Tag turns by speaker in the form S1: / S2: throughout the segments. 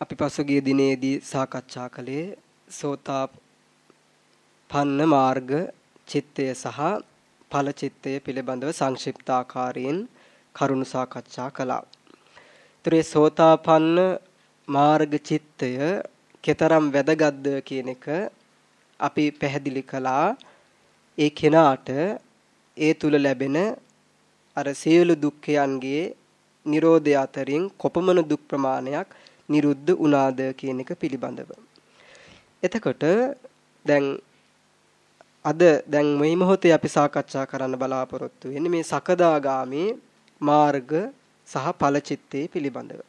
S1: අපි පසුගිය දිනේදී සාකච්ඡා කළේ සෝතාපන්න මාර්ග චිත්තය සහ ඵල චිත්තය පිළිබඳව සංක්ෂිප්ත ආකාරයෙන් කරුණු සාකච්ඡා කළා. ඊතරේ සෝතාපන්න මාර්ග චිත්තය කතරම් වැදගත්ද කියන එක අපි පැහැදිලි කළා. ඒ කෙනාට ඒ තුල ලැබෙන අර සියලු දුක්ඛයන්ගේ Nirodha අතරින් කොපමණ දුක් ප්‍රමාණයක් නිරුද්ධ වුණාද කියන එක පිළිබඳව. එතකොට දැන් අද දැන් මේ මොහොතේ අපි සාකච්ඡා කරන්න බලාපොරොත්තු වෙන්නේ මේ සකදාගාමී මාර්ග සහ ඵලචිත්තේ පිළිබඳව.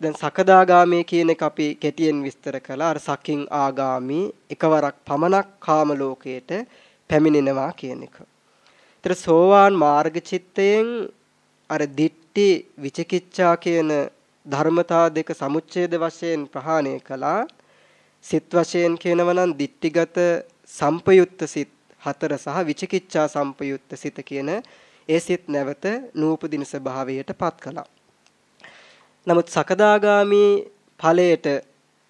S1: දැන් සකදාගාමී කියන එක අපි කෙටියෙන් විස්තර කළා. අර සකින් ආගාමී එකවරක් පමණක් කාම ලෝකයට පැමිණෙනවා කියන එක. ඒතර සෝවාන් මාර්ග චිත්තයෙන් අර දිට්ටි විචිකිච්ඡා කියන ධර්මතා දෙක සමුච්ඡේද වශයෙන් ප්‍රහාණය කළා. සිත් වශයෙන් කියනවා නම් ditthිගත සම්පයුත්ත සිත් හතර සහ විචිකිච්ඡා සම්පයුත්ත සිත කියන ඒ සිත් නැවත නූපදින ස්වභාවයට පත් කළා. නමුත් සකදාගාමි ඵලයට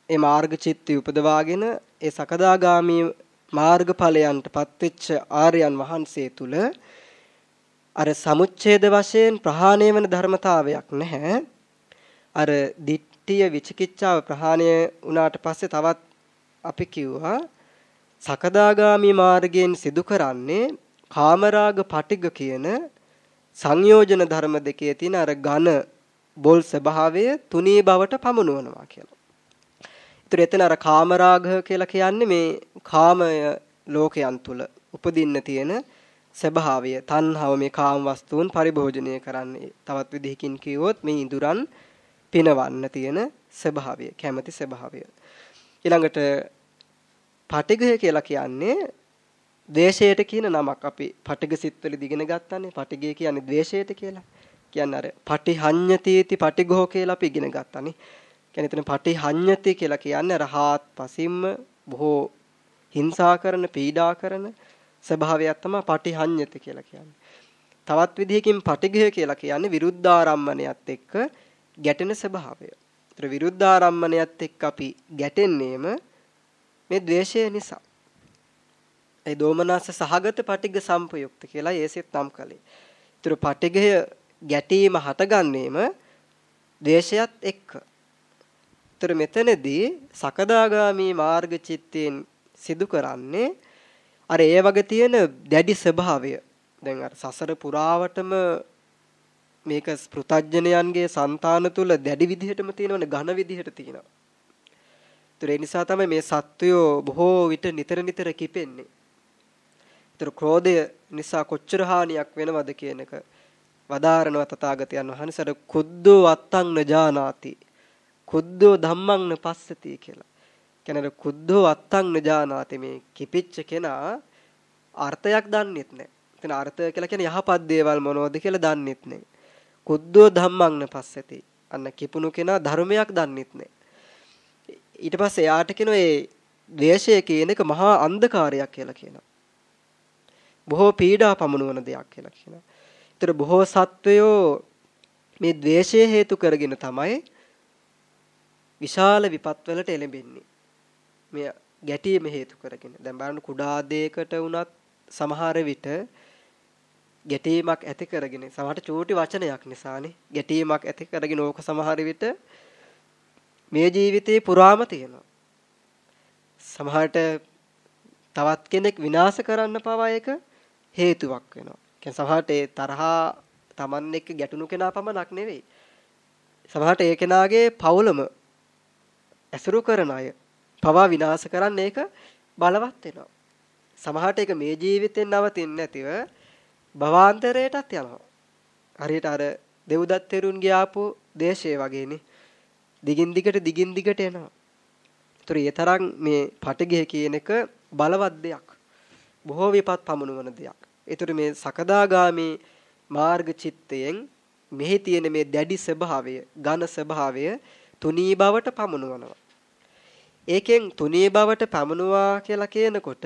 S1: ඒ මාර්ග චිත්තය උපදවාගෙන ඒ සකදාගාමි මාර්ග ඵලයන්ට පත්වෙච්ච ආර්යයන් වහන්සේ තුල අර සමුච්ඡේද වශයෙන් ප්‍රහාණය වෙන ධර්මතාවයක් නැහැ. අර දිට්ඨිය විචිකිච්ඡාව ප්‍රහාණය වුණාට පස්සේ තවත් අපි කිව්වා සකදාගාමි මාර්ගයෙන් සිදු කරන්නේ කාමරාග පටිග කියන සංයෝජන ධර්ම දෙකේ තියෙන අර ඝන බොල් ස්වභාවය තුනී බවට පමුණුවනවා කියලා. ඒතර එතන අර කාමරාග කියලා කියන්නේ මේ කාමය ලෝකයන් තුල උපදින්න තියෙන ස්වභාවය. තණ්හාව මේ කාම වස්තුන් පරිභෝජනය කරන්නේ. තවත් විදිහකින් කිව්වොත් මේ ඉඳුරන් පිනවන්න තියෙන ස්වභාවය කැමැති ස්වභාවය. ඊළඟට පටිඝය කියලා කියන්නේ ද්වේෂයට කියන නමක් අපි පටිඝ සිත්වලදී ඉගෙන ගත්තානේ. පටිඝය කියන්නේ ද්වේෂයට කියලා. කියන්නේ අර පටිහඤ්ඤතීති පටිඝෝ කියලා අපි ඉගෙන ගත්තානේ. කියන්නේ එතන පටිහඤ්ඤති කියලා කියන්නේ අර හාත් පසින්ම බොහෝ හිංසා කරන පීඩා කරන ස්වභාවයක් තමයි පටිහඤ්ඤති කියලා කියන්නේ. තවත් විදිහකින් පටිඝය කියලා කියන්නේ විරුද්ධාරම්මණයත් එක්ක ගැටෙන ස්වභාවය. ඒතර විරුද්ධාරම්මණයත් එක්ක අපි ගැටෙන්නේම මේ द्वේෂය නිසා. ඒ දෝමනස සහගත පටිග සම්පයුක්ත කියලා ඒසෙත් නම් කළේ. ඒතර පටිගය ගැටීම හටගන්නේම ද්වේෂයත් එක්ක. ඒතර මෙතනදී සකදාගාමි මාර්ග චිත්තයෙන් සිදු කරන්නේ අර ඒ වගේ තියෙන දැඩි ස්වභාවය දැන් අර සසර පුරාවටම මේක පෘතජ්ජනයන්ගේ సంతාන තුල දැඩි විදිහටම තියෙනවනේ ඝන විදිහට තියෙනවා. ඒතර ඒ නිසා තමයි මේ සත්වයෝ බොහෝ විට නිතර නිතර කිපෙන්නේ. ඒතර ක්‍රෝධය නිසා කොච්චර හානියක් වෙනවද කියන එක වදාරනවා තථාගතයන් වහන්සේ අර කුද්දෝ අත්තං නජානාති. කුද්දෝ ධම්මං නපස්සති කියලා. කියන්නේ කුද්දෝ අත්තං නජානාති මේ කිපිච්ච කෙනා අර්ථයක් දන්නෙත් නැහැ. එතන අර්ථය කියලා කියන්නේ යහපත් දේවල් මොනවද කියලා දන්නෙත් නැහැ. කුද්දෝ ධම්මං පස්සති. අන්න කිපුණු කෙනා ධර්මයක් දන්නෙත් නැහැ. ඊට පස්සේ යාට කියන ඒ ද්වේෂය කියන එක මහා අන්ධකාරයක් කියලා කියනවා. බොහෝ පීඩා පමුණුවන දෙයක් කියලා කියනවා. ඒතර බොහෝ සත්වයෝ මේ ද්වේෂය හේතු කරගෙන තමයි විශාල විපත්වලට එළඹෙන්නේ. මේ ගැටීම හේතු කරගෙන. දැන් බලන්න කුඩා දෙයකට වුණත් සමහර විට ගැටීමක් ඇති කරගෙන සමහරට චූටි වචනයක් නිසානේ ගැටීමක් ඇති කරගෙන ඕක සමහර විට මේ ජීවිතේ පුරාම තියෙනවා. සමහරට තවත් කෙනෙක් විනාශ කරන්න පවා එක හේතුවක් වෙනවා. කියන්නේ සමහරට ඒ තරහා Taman එක්ක ගැටුණු කෙනා පමණක් නෙවෙයි. සමහරට ඒ කෙනාගේ පවුලම ඇසුරු කරන අය පවා විනාශ කරන්න ඒක බලවත් වෙනවා. සමහරට ඒක මේ ජීවිතෙන් නවතින්නේ නැතිව භවාන්තරයටත් යනවා. හරියට අර දෙව්දත් තෙරුන්ගේ ආපු දේශය වගේනේ. දිගින් දිගට දිගින් දිගට එනවා. ඒතර ඒ තරම් මේ පටගය කියන එක බලවත් දෙයක්. බොහෝ විපත් පමුණුවන දෙයක්. ඒතර මේ සකදාගාමි මාර්ග චිත්තයෙන් මෙහි තියෙන මේ දැඩි ස්වභාවය, ඝන ස්වභාවය තුනී බවට පමුණුවනවා. ඒකෙන් තුනී බවට පමුණුවා කියලා කියනකොට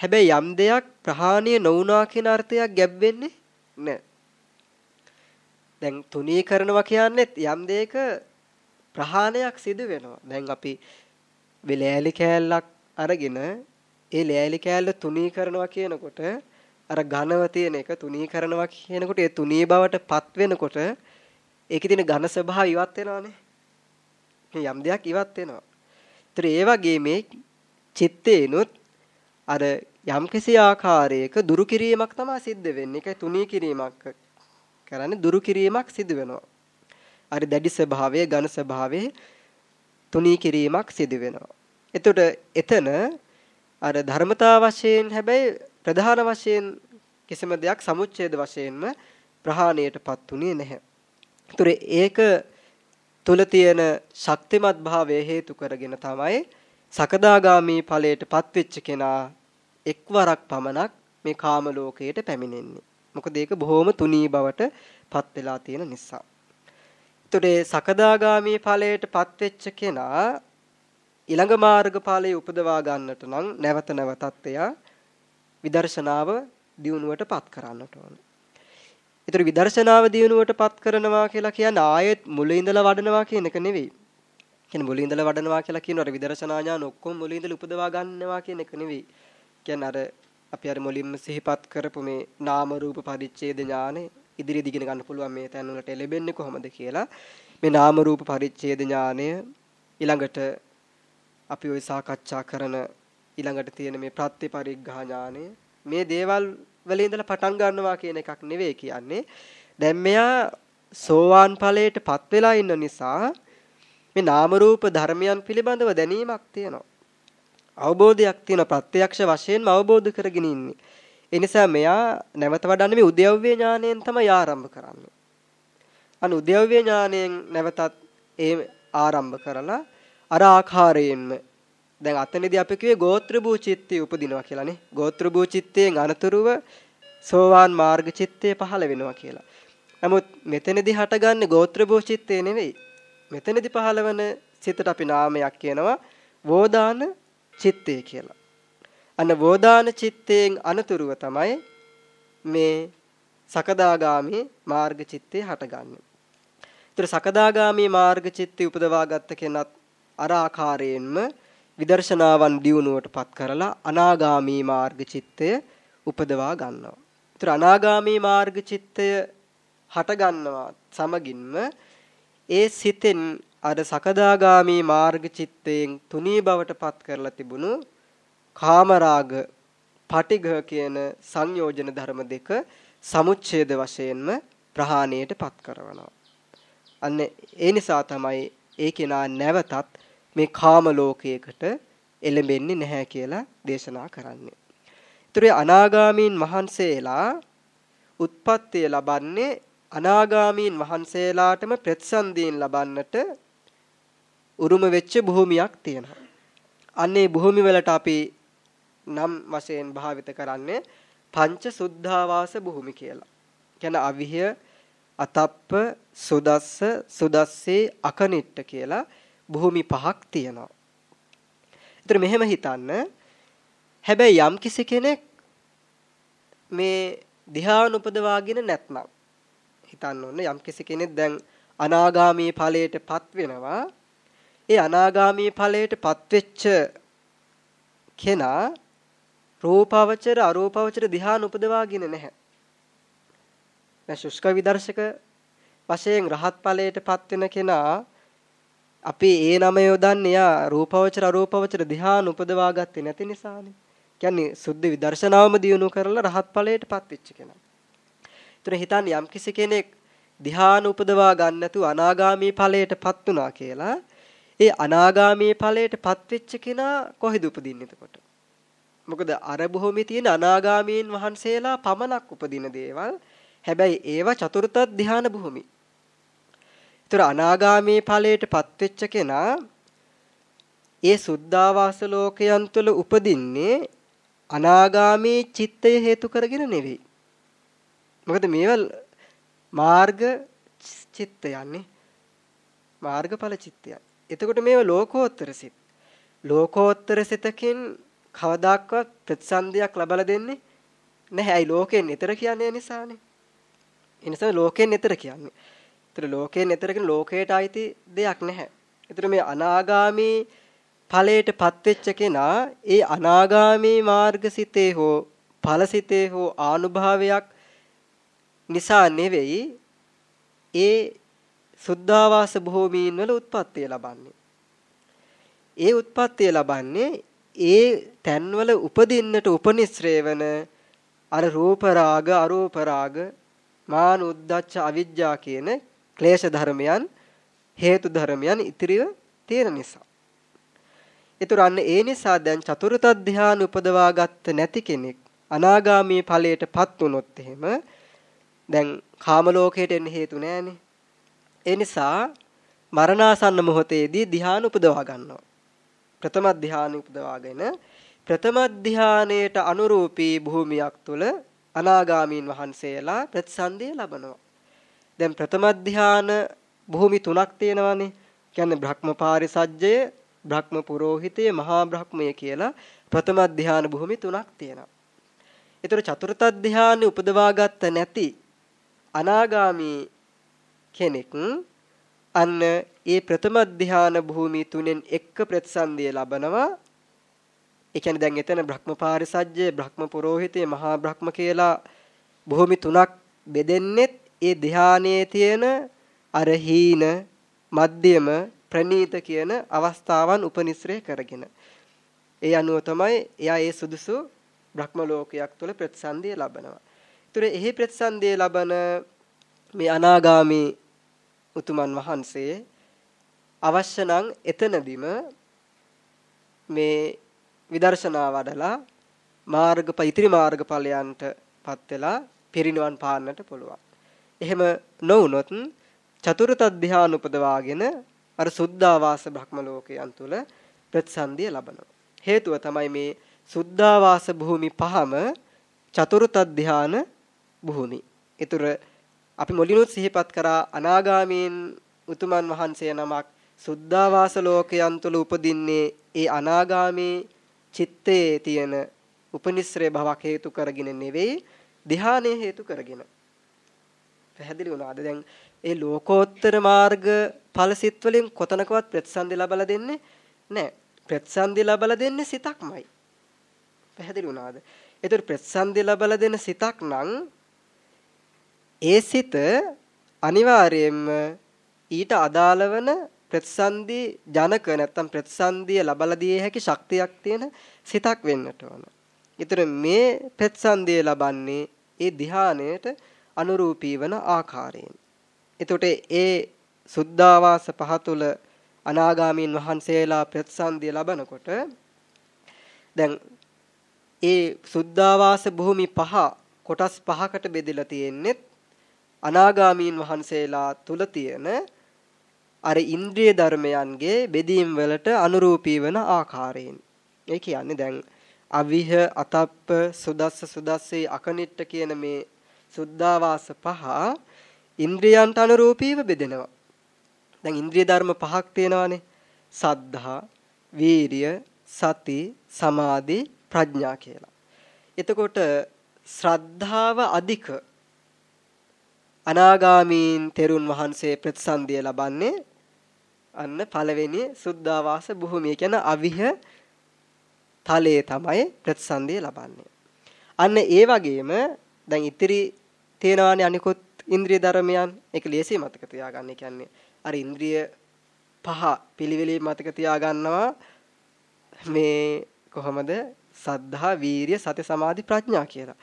S1: හැබැයි යම් දෙයක් ප්‍රහාණය නොවුනා කියන අර්ථයක් ගැබ් වෙන්නේ නැහැ. දැන් තුනී කරනවා කියන්නේත් යම් දෙයක ප්‍රහාණයක් සිදු වෙනවා. දැන් අපි වෙලෑලි කෑල්ලක් අරගෙන ඒ ලෑලි කෑල්ල තුනී කරනවා කියනකොට අර ඝනව තියෙන එක තුනී කරනවා කියනකොට ඒ තුනී බවට පත් වෙනකොට ඒකේ තියෙන ඝන ස්වභාවය ඉවත් වෙනවානේ. යම් දෙයක් ඉවත් වෙනවා. ඒතර ඒ වගේ මේ චිත්තේනොත් අර යම්කිසි ආකාරයක දුරු කිරීමක් තමයි සිද්ධ වෙන්නේ. ඒකයි තුනී කිරීමක් කරන්නේ දුරු කිරීමක් සිදු වෙනවා. අර දැඩි ස්වභාවය, ඝන ස්වභාවය තුනී කිරීමක් සිදු වෙනවා. එතකොට එතන අර ධර්මතා වශයෙන් හැබැයි ප්‍රධාන වශයෙන් කිසිම දෙයක් සමුච්ඡේද වශයෙන්ම ප්‍රහාණයටපත් උනේ නැහැ. ඒතර ඒක තුල තියෙන ශක්තිමත් භාවය හේතු කරගෙන තමයි සකදාගාමි ඵලයටපත් වෙච්ච කෙනා එක්වරක් පමණක් මේ කාම ලෝකයට පැමිණෙන්නේ. මොකද ඒක බොහොම තුනී බවට පත් වෙලා තියෙන නිසා. ඒතර සකදාගාමි ඵලයටපත් වෙච්ච කෙනා ඊළඟ මාර්ගඵලයේ උපදවා ගන්නට නම් නැවත නැවතත් එයා විදර්ශනාව දියුණුවටපත් කරන්නට ඕන. ඒතර විදර්ශනාව දියුණුවටපත් කරනවා කියලා කියන්නේ ආයෙත් මුල ඉඳලා වඩනවා කියන එක නෙවෙයි. කියන්නේ මුල ඉඳලා වඩනවා කියලා කියනකොට විදර්ශනා ඥාන ඔක්කොම මුල ඉඳලා උපදවා ගන්නවා කියන එක නෙවෙයි. කියන්නේ අර අපි අර මුලින්ම සිහිපත් කරපු මේ නාම රූප පරිච්ඡේද ඥානෙ ඉදිරියදී ඉගෙන ගන්න පුළුවන් මේ තැන් වලට ලැබෙන්නේ කොහොමද කියලා මේ නාම රූප පරිච්ඡේද ඥානය ඊළඟට අපි ওই සාකච්ඡා කරන ඊළඟට තියෙන මේ ප්‍රත්‍යපරිග්ඝා ඥානය මේ දේවල් වල ඉඳලා පටන් ගන්නවා කියන එකක් නෙවෙයි කියන්නේ. දැන් මෙයා සෝවාන් ඵලයටපත් වෙලා ඉන්න නිසා මේ නාම රූප ධර්මයන් පිළිබඳව දැනීමක් තියෙනවා. අවබෝධයක් තියෙන ප්‍රත්‍යක්ෂ වශයෙන්ම අවබෝධ කරගෙන ඉන්නේ. ඒ නිසා මෙයා නැවත වඩන්නේ මේ උද්‍යව්‍ය ඥාණයෙන් තමයි ආරම්භ කරන්නේ. අනු උද්‍යව්‍ය ඥාණයෙන් නැවතත් ඒ ආරම්භ කරලා අර ආකාරයෙන්ම දැන් අතනදී අපි කිව්වේ ගෝත්‍ර භූ චිත්තය උපදිනවා කියලානේ. ගෝත්‍ර භූ චිත්තයෙන් අනතුරුව සෝවාන් මාර්ග චිත්තය පහළ වෙනවා කියලා. නමුත් මෙතනදී හටගන්නේ ගෝත්‍ර භූ චිත්තය නෙවෙයි. මෙතනදී පහළවන සිතට අපි නාමයක් කියනවා වෝදාන චිත්තය කියලා. අන්න වෝදාන චිත්තයෙන් අනතුරුව තමයි මේ සකදාගාමි මාර්ග චිත්තේ හටගන්නේ. ඒතර සකදාගාමි මාර්ග චිත්තේ උපදවා ගත්ත කෙනත් අර ආකාරයෙන්ම විදර්ශනාවන් දියුණුවටපත් කරලා අනාගාමි මාර්ග චිත්තය උපදවා ගන්නවා. ඒතර අනාගාමි මාර්ග චිත්තය හට ගන්නවා සමගින්ම ඒ සිතෙන් අර සකදාගාමි මාර්ග චිත්තයෙන් තුනී බවටපත් කරලා තිබුණු කාමරාග පටිඝ කියන සංයෝජන ධර්ම දෙක සමුච්ඡේද වශයෙන්ම ප්‍රහාණයටපත් කරනවා. අන්න ඒ නිසා තමයි ඒ කෙනා නැවතත් මේ කාම ලෝකයකට එළඹෙන්නේ නැහැ කියලා දේශනා කරන්නේ. ඒතර අනාගාමීන් වහන්සේලා උත්පත්තිය ලබන්නේ අනාගාමීන් වහන්සේලාටම ප්‍රතිසන්දීන් ලබන්නට උරුම වෙච්ච භූමියක් තියෙනවා. අන්නේ භූමි වලට අපි නම් වශයෙන් භාවිත කරන්නේ පංච සුද්ධාවාස භූමි කියලා. කියන්නේ අවිහය අතප්ප සුදස්ස සුදස්සේ අකනිට්ට කියලා භූමි පහක් තියෙනවා. ඒතර මෙහෙම හිතන්න හැබැයි යම් කිසි කෙනෙක් මේ ධ්‍යාන උපදවාගෙන නැත්නම් හිතන්න ඕනේ යම් කිසි කෙනෙක් දැන් අනාගාමී ඵලයටපත් වෙනවා ඒ අනාගාමී ඵලයටපත් වෙච්ච කෙනා රූපාවචර අරූපාවචර ධ්‍යාන උපදවාගෙන නැහැ. දැන් ශුෂ්ක විදර්ශක වශයෙන් රහත් ඵලයටපත් වෙන කෙනා අපි ඒ නම යොදන්නේ යා රූපවචර අරූපවචර ධ්‍යාන උපදවා ගත්තේ නැති නිසානේ. කියන්නේ සුද්ධ විදර්ශනාවම දියුණු කරලා රහත් ඵලයටපත් වෙච්ච කෙනා. ඒතර හිතන්නේ යම් කිසි කෙනෙක් ධ්‍යාන උපදවා ගන්න නැතුව අනාගාමී ඵලයටපත් වුණා කියලා ඒ අනාගාමී ඵලයටපත් වෙච්ච කෙනා කොහෙද උපදින්නේ එතකොට? මොකද අර භූමියේ තියෙන අනාගාමීන් වහන්සේලා පමණක් උපදින දේවල්. හැබැයි ඒවා චතුර්ථ ධ්‍යාන භූමි. ඒතර අනාගාමී ඵලයට පත්වෙච්ච කෙනා ඒ සුද්ධාවාස ලෝකයන් තුළ උපදින්නේ අනාගාමී චිත්තය හේතු කරගෙන නෙවෙයි. මොකද මේවල් මාර්ග චිත්තයන්නේ මාර්ගඵල චිත්තය. එතකොට මේව ලෝකෝත්තර සිත්. ලෝකෝත්තර සිතකින් කවදාක්වත් ප්‍රතිසන්දියක් ලබලා දෙන්නේ නැහැ. අයි ලෝකෙන් ඈතර කියන්නේ නිසානේ. ඒ නිසා ලෝකෙන් ඈතර කියන්නේ. ඒතර ලෝකෙන් ඈතර කියන ලෝකයට අයිති දෙයක් නැහැ. ඒතර මේ අනාගාමී ඵලයටපත් වෙච්ච කෙනා ඒ අනාගාමී මාර්ගසිතේ හෝ ඵලසිතේ හෝ ආනුභාවයක් නිසා නෙවෙයි ඒ සුද්ධාවාස භූමීන් වල උත්පත්තිය ලබන්නේ. ඒ උත්පත්තිය ලබන්නේ ඒ තැන්වල උපදින්නට උපනිශ්‍රේ වන අර රූප රාග අරූප රාග මාන උද්දච්ච අවිජ්ජා කියන ක්ලේශ ධර්මයන් හේතු ධර්මයන් ඉතිරිව තියෙන නිසා. ඒතර අන්න ඒ නිසා දැන් චතුර්ථ ධානය උපදවා ගත්ත නැති කෙනෙක් අනාගාමී ඵලයටපත් වුනොත් එහෙම දැන් කාම ලෝකයට එන්න හේතු නැහැනේ. ඒ නිසා මරණාසන්න මොහොතේදී ධ්‍යාන උපදවා ගන්නවා. ප්‍රථම ධ්‍යාන උපදවාගෙන ප්‍රථම ධ්‍යානයට අනුරූපී භූමියක් තුල අනාගාමීන් වහන්සේලා ප්‍රතිසන්දිය ලබනවා. දැන් ප්‍රථම ධ්‍යාන භූමි තුනක් තියෙනවානේ. කියන්නේ බ්‍රහ්ම පාරිසජ්ජය, බ්‍රහ්ම පුරෝහිතය, මහා බ්‍රහ්මය කියලා ප්‍රථම ධ්‍යාන භූමි තුනක් තියෙනවා. ඒතර චතුර්ථ ධ්‍යානෙ උපදවාගත්ත නැති අනාගාමී කෙනෙක් අන්න ඒ ප්‍රථම ධ්‍යාන භූමි තුනෙන් එක්ක ප්‍රතිසන්දිය ලබනවා. ඒ කියන්නේ දැන් එතන බ්‍රහ්ම පාරිසජ්ජය, බ්‍රහ්ම පුරෝහිතය, මහා බ්‍රහ්ම කියලා භූමි තුනක් බෙදෙන්නෙත් ඒ ධ්‍යානයේ තියෙන අර හීන, මධ්‍යම, ප්‍රනීත කියන අවස්ථාවන් උපනිශ්‍රේ කරගෙන. ඒ අනුව තමයි එයා ඒ සුදුසු බ්‍රහ්ම ලෝකයක් තුළ ප්‍රතිසන්දිය ලබනවා. ඒතර එහි ප්‍රතිසන්දිය ලබන මේ අනාගාමී උතුමන් වහන්සේ අවශ්‍ය නම් එතනදිම මේ විදර්ශනා වඩලා මාර්ග ඉතිරි මාර්ගඵලයන්ටපත් වෙලා පිරිනිවන් පාන්නට පුළුවන්. එහෙම නොවුනොත් චතුර්ථ ධ්‍යාන උපදවාගෙන අර සුද්ධාවාස බ්‍රහ්ම ලෝකයන් තුල ප්‍රතිසන්දිය ලබනවා. හේතුව තමයි මේ සුද්ධාවාස භූමි පහම චතුර්ථ ධ්‍යාන භූමි. ඒතර අපි මුලිනුත් සිහිපත් කරා අනාගාමීන් උතුමන් වහන්සේ නමක් සුද්ධාවාස ලෝකයන් තුල උපදින්නේ ඒ අනාගාමී චිත්තයේ තියෙන උපනිශ්‍රේ භවක් හේතු කරගෙන නෙවෙයි ධ්‍යානයේ හේතු කරගෙන. පැහැදිලි වුණාද? දැන් ඒ ලෝකෝත්තර මාර්ග ඵලසිත වලින් කොතනකවත් ප්‍රතිසන්දි ලබලා දෙන්නේ නැහැ. ප්‍රතිසන්දි ලබලා දෙන්නේ සිතක්මයි. පැහැදිලි වුණාද? ඒතර ප්‍රතිසන්දි ලබලා දෙන සිතක් නම් ඒ සිත අනිවාර්යයෙන්ම ඊට අදාළ වන ප්‍රතිසන්දි ජනක නැත්තම් ප්‍රතිසන්දිය ලබලා දිය හැකි ශක්තියක් තියෙන සිතක් වෙන්නට ඕන. ඊතර මේ ප්‍රතිසන්දිය ලබන්නේ ඒ ධ්‍යානයට අනුරූපී වන ආකාරයෙන්. එතකොට ඒ සුද්ධාවාස පහ තුල අනාගාමීන් වහන්සේලා ප්‍රතිසන්දිය ලබනකොට දැන් ඒ සුද්ධාවාස භූමි පහ කොටස් පහකට බෙදලා තියෙන්නේ අනාගාමීන් වහන්සේලා තුල තියෙන අර ඉන්ද්‍රිය ධර්මයන්ගේ බෙදීම් වලට අනුරූපී වන ආකාරයෙන්. ඒ කියන්නේ දැන් අවිහ අතප්ප සුදස්ස සුදස්සේ අකනිට්ට කියන මේ සුද්ධාවාස පහ ඉන්ද්‍රියන්ට අනුරූපීව බෙදෙනවා. දැන් ඉන්ද්‍රිය ධර්ම පහක් තියෙනවානේ. සද්ධා, වීරිය, සති, සමාධි, ප්‍රඥා කියලා. එතකොට ශ්‍රද්ධාව අධික අනාගාමීන් තෙරුන් වහන්සේ ප්‍රතිසන්දිය ලබන්නේ අන්න පළවෙනි සුද්ධාවාස භූමිය කියන අවිහ තලයේ තමයි ප්‍රතිසන්දිය ලබන්නේ. අන්න ඒ වගේම දැන් ඉතිරි තේනවානේ අනිකුත් ඉන්ද්‍රිය ධර්මයන් ඒක ලේසිය මතක තියාගන්න. කියන්නේ අර ඉන්ද්‍රිය පහ පිළිවෙලේ මතක තියාගන්නවා මේ කොහොමද සද්ධා වීරිය සති සමාධි ප්‍රඥා කියලා.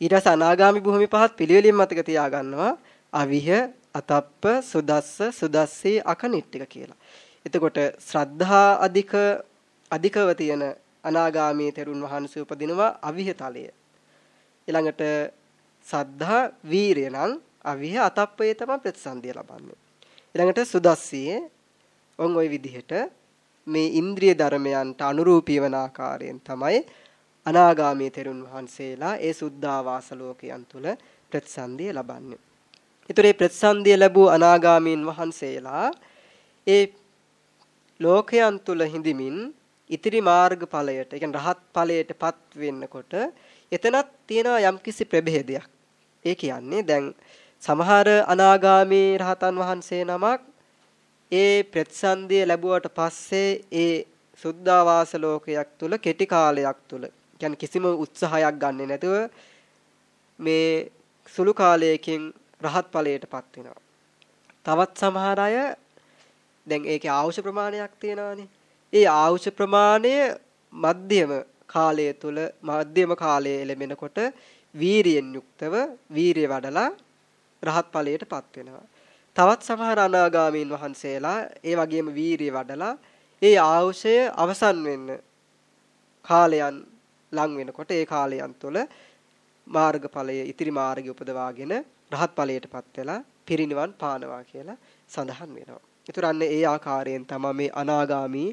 S1: ඊට පස්සේ අනාගාමි භූමි පහත් පිළිවෙලින් මතක තියාගන්නවා අවිහ අතප්ප සුදස්ස සුදස්සී අකනිට්ටික කියලා. එතකොට ශ්‍රද්ධා අධික අධිකව තියෙන අනාගාමී තෙරුන් වහන්සේ උපදිනවා අවිහ තලය. ඊළඟට සද්ධා වීරිය නම් අවිහ අතප්පේ තමයි ප්‍රතිසන්දිය ලබන්නේ. ඊළඟට සුදස්සියේ ඔන් ওই විදිහට මේ ඉන්ද්‍රිය ධර්මයන්ට අනුරූපී වන ආකාරයෙන් තමයි අනාගාමී තෙරුන් වහන්සේලා ඒ සුද්ධාවාස ලෝකයන් තුල ප්‍රතිසන්දිය ලබන්නේ. ඊතර මේ ප්‍රතිසන්දිය ලැබූ අනාගාමීන් වහන්සේලා ඒ ලෝකයන් තුල හිඳමින් ඉතිරි මාර්ග ඵලයට, ඒ කියන්නේ රහත් ඵලයටපත් වෙන්නකොට එතනත් තියෙනවා යම්කිසි ප්‍රභේදයක්. ඒ කියන්නේ දැන් සමහර අනාගාමී රහතන් වහන්සේ නමක් ඒ ප්‍රතිසන්දිය ලැබුවට පස්සේ ඒ සුද්ධාවාස ලෝකයක් තුල කෙටි කාලයක් තුල කියන්නේ කිසිම උත්සාහයක් ගන්නෙ නැතුව මේ සුළු කාලයකින් රහත් ඵලයටපත් වෙනවා. තවත් සමහර අය දැන් ඒකේ ආවශ්‍ය ප්‍රමාණයක් තියෙනවානේ. ඒ ආවශ්‍ය ප්‍රමාණය මධ්‍යම කාලය තුල මධ්‍යම කාලයේ එළඹෙනකොට වීරියෙන් යුක්තව වීරිය වඩලා රහත් ඵලයටපත් වෙනවා. තවත් සමහර අනාගාමීන් වහන්සේලා ඒ වගේම වීරිය වඩලා ඒ ආවශ්‍ය අවසන් වෙන්න කාලයන් ලං වෙනකොට ඒ කාලයන් තුළ මාර්ගඵලයේ ඉතිරි මාර්ගය උපදවාගෙන රහත් ඵලයටපත් වෙලා පිරිනිවන් පානවා කියලා සඳහන් වෙනවා. ඒතර අන්න ඒ ආකාරයෙන් තමයි මේ අනාගාමී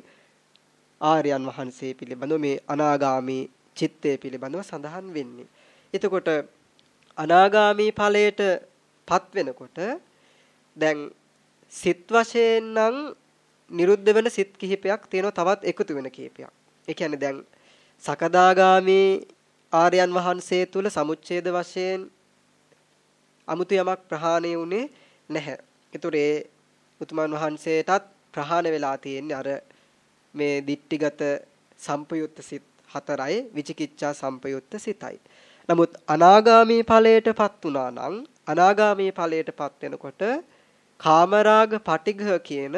S1: ආර්යයන් වහන්සේ පිළිබඳව මේ අනාගාමී චිත්තය පිළිබඳව සඳහන් වෙන්නේ. එතකොට අනාගාමී ඵලයට පත් වෙනකොට දැන් සිත් වශයෙන් නම් නිරුද්ධ වෙන සිත් කිහිපයක් තියෙනවා තවත් එකතු වෙන කිහිපයක්. ඒ කියන්නේ දැන් සකදාගාමී ආර්යයන් වහන්සේ තුල සමුච්ඡේද වශයෙන් අමුතු යමක් ප්‍රහාණය වුණේ නැහැ. ඒතර ඒ උතුමන් වහන්සේටත් ප්‍රහාණය වෙලා තියෙන්නේ අර මේ දිට්ටිගත සම්පයුත්ත සිත් හතරයි විචිකිච්ඡා සම්පයුත්ත සිතයි. නමුත් අනාගාමී ඵලයටපත් වුණා නම් අනාගාමී ඵලයටපත් වෙනකොට කාමරාග පටිඝ කියන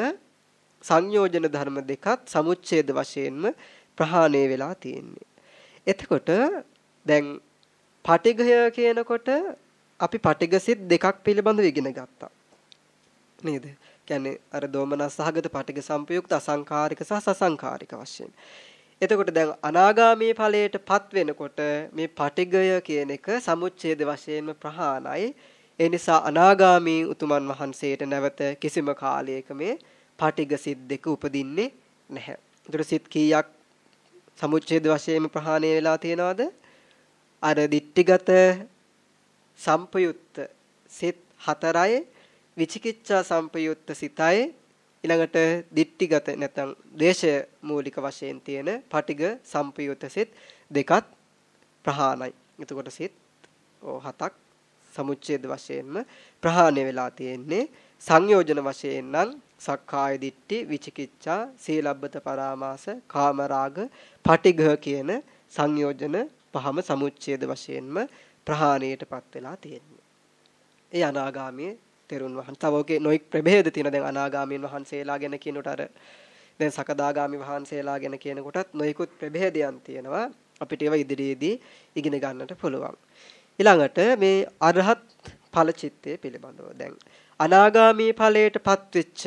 S1: සංයෝජන ධර්ම දෙකත් සමුච්ඡේද වශයෙන්ම ප්‍රහාණය වෙලා තියෙන්නේ. එතකොට දැන් පටිඝය කියනකොට අපි පටිඝසිත දෙකක් පිළිබඳව ඉගෙන ගත්තා. නේද? කියන්නේ අර දෝමනස් සහගත පටිඝ සංපයුක්ත අසංකාරික සහ සසංකාරික වශයෙන්. එතකොට දැන් අනාගාමී ඵලයටපත් වෙනකොට මේ පටිඝය කියන එක සමුච්ඡේද වශයෙන්ම ප්‍රහාණයි. ඒ නිසා අනාගාමී උතුමන් වහන්සේට නැවත කිසිම කාලයක මේ පටිඝ සිත් දෙක උපදින්නේ නැහැ. ඒතර සිත් කීයක් සමුච්ඡේද වශයෙන්ම ප්‍රහාණය වෙලා තියෙනවද? අර දිට්ටිගත සම්පයුත්ත සිත් හතරයි විචිකිච්ඡා සම්පයුත්ත සිතයි ඊළඟට දිට්ටිගත නැත්නම් දේශය මූලික වශයෙන් තියෙන පටිග සම්පයුත්ත සිත් දෙකත් ප්‍රහාණයි. එතකොට සිත් හතක් සමුච්ඡේද වශයෙන්ම ප්‍රහාණය වෙලා තියෙන්නේ සංයෝජන වශයෙන් නම් සක්කාය දිට්ඨි විචිකිච්ඡා සීලබ්බත පරාමාස කාමරාග පටිඝ කියන සංයෝජන පහම සමුච්ඡේද වශයෙන්ම ප්‍රහාණයටපත් වෙලා තියෙන්නේ. ඒ අනාගාමී තෙරුන් වහන්සේ. තව ඔකේ නොයික් ප්‍රභේද තියෙන දැන් අනාගාමීන් වහන්සේලා ගැන කියනකොට අර දැන් සකදාගාමි වහන්සේලා ගැන කියනකොටත් නොයිකුත් ප්‍රභේදයන් තියෙනවා. අපිට ඒවා ඉදිරියේදී ඉගෙන ගන්නට පුළුවන්. ඊළඟට මේ අරහත් ඵල චිත්තය පිළිබඳව දැන් අනාගාමී ඵලයටපත් වෙච්ච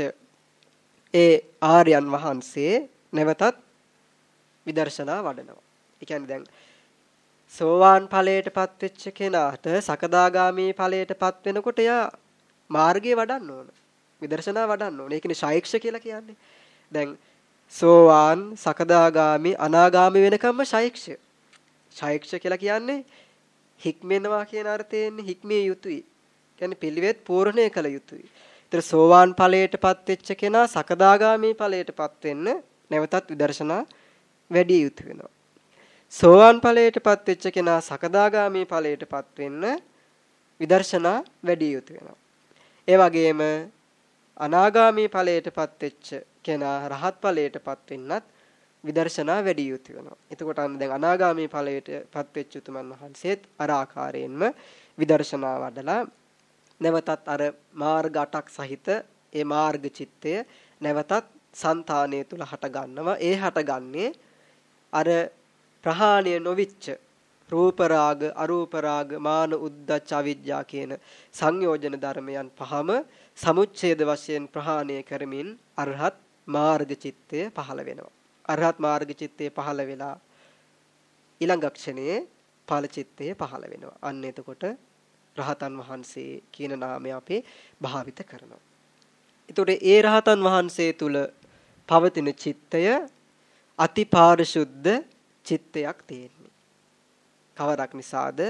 S1: ඒ ආර්යයන් වහන්සේ නැවතත් විදර්ශනා වඩනවා. ඒ කියන්නේ දැන් සෝවාන් ඵලයටපත් වෙච්ච කෙනාට සකදාගාමී ඵලයටපත් වෙනකොට එයා මාර්ගය වඩන්න ඕන. විදර්ශනා වඩන්න ඕන. ඒකනේ ශෛක්ෂ කියලා කියන්නේ. දැන් සෝවාන් සකදාගාමි අනාගාමි වෙනකම්ම ශෛක්ෂ. ශෛක්ෂ කියලා කියන්නේ හික්මෙනවා කියන අර්ථයෙන් හික්මිය යුතුයි. කියන්නේ පිළිවෙත් පූර්ණය කළ යුතුයි. ඒතර සෝවාන් ඵලයටපත් වෙච්ච කෙනා සකදාගාමි ඵලයටපත් වෙන්න නැවතත් විදර්ශනා වැඩි යුතු වෙනවා. සෝවාන් ඵලයටපත් වෙච්ච කෙනා සකදාගාමි ඵලයටපත් වෙන්න විදර්ශනා වැඩි යුතු වෙනවා. ඒ වගේම අනාගාමී ඵලයටපත් වෙච්ච කෙනා රහත් ඵලයටපත් වෙන්නත් විදර්ශනා වැඩි යුතු වෙනවා. එතකොට අන්න දැන් අනාගාමී ඵලයටපත් වෙච්ච උතුමන් වහන්සේත් අර ආකාරයෙන්ම විදර්ශනා වඩලා නැවතත් අර මාර්ග 8ක් සහිත ඒ මාර්ග චිත්තය නැවතත් సంతානය තුල හට ගන්නවා. ඒ හටගන්නේ අර ප්‍රහාණය නොවිච්ච රූප රාග අරූප රාග මාන උද්දච්ච අවිජ්ජා කියන සංයෝජන ධර්මයන් පහම සමුච්ඡේද වශයෙන් ප්‍රහාණය කරමින් අරහත් මාර්ග චිත්තය පහළ වෙනවා අරහත් මාර්ග චිත්තය පහළ වෙලා ඊළඟ ක්ෂණයේ ඵල චිත්තය පහළ වෙනවා අන්න එතකොට රහතන් වහන්සේ කියන නාමය අපේ භාවිත කරනවා එතකොට ඒ රහතන් වහන්සේ තුල පවතින චිත්තය අතිපාරිශුද්ධ චිත්තයක් තියෙන්නේ. කවරක් නිසාද?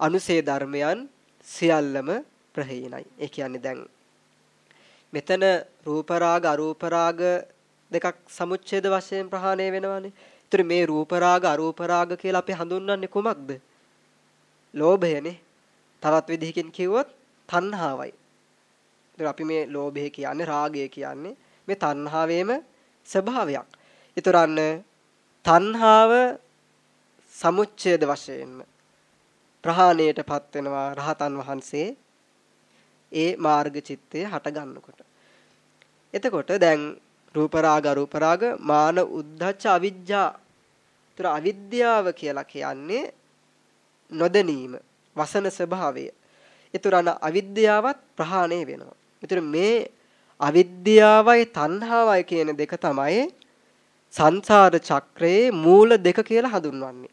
S1: අනුසේ ධර්මයන් සියල්ලම ප්‍රහීනයි. ඒ කියන්නේ දැන් මෙතන රූප රාග අරූප රාග දෙකක් සමුච්ඡේද වශයෙන් ප්‍රහාණය වෙනවානේ. ඒතර මේ රූප රාග අරූප රාග කියලා අපි හඳුන්වන්නේ කොමක්ද? ලෝභයනේ. තවත් විදිහකින් කිව්වොත් තණ්හාවයි. ඒතර අපි මේ ලෝභය කියන්නේ රාගය කියන්නේ මේ තණ්හාවේම ස්වභාවයක්. ඒතර අන්න තණ්හාව සමුච්ඡේද වශයෙන්ම ප්‍රහාණයටපත් වෙනවා රහතන් වහන්සේ ඒ මාර්ග චිත්තය හට ගන්නකොට. එතකොට දැන් රූප රාග රූප රාග මාන උද්ධච්ච අවිජ්ජා. ඒතර අවිද්‍යාව කියලා කියන්නේ නොදැනීම, වසන ස්වභාවය. ඒතර අන අවිද්‍යාවත් ප්‍රහාණය වෙනවා. ඒතර මේ අවිද්‍යාවයි තණ්හාවයි කියන දෙක තමයි සංසාර චක්‍රයේ මූල දෙක කියලා හඳුන්වන්නේ.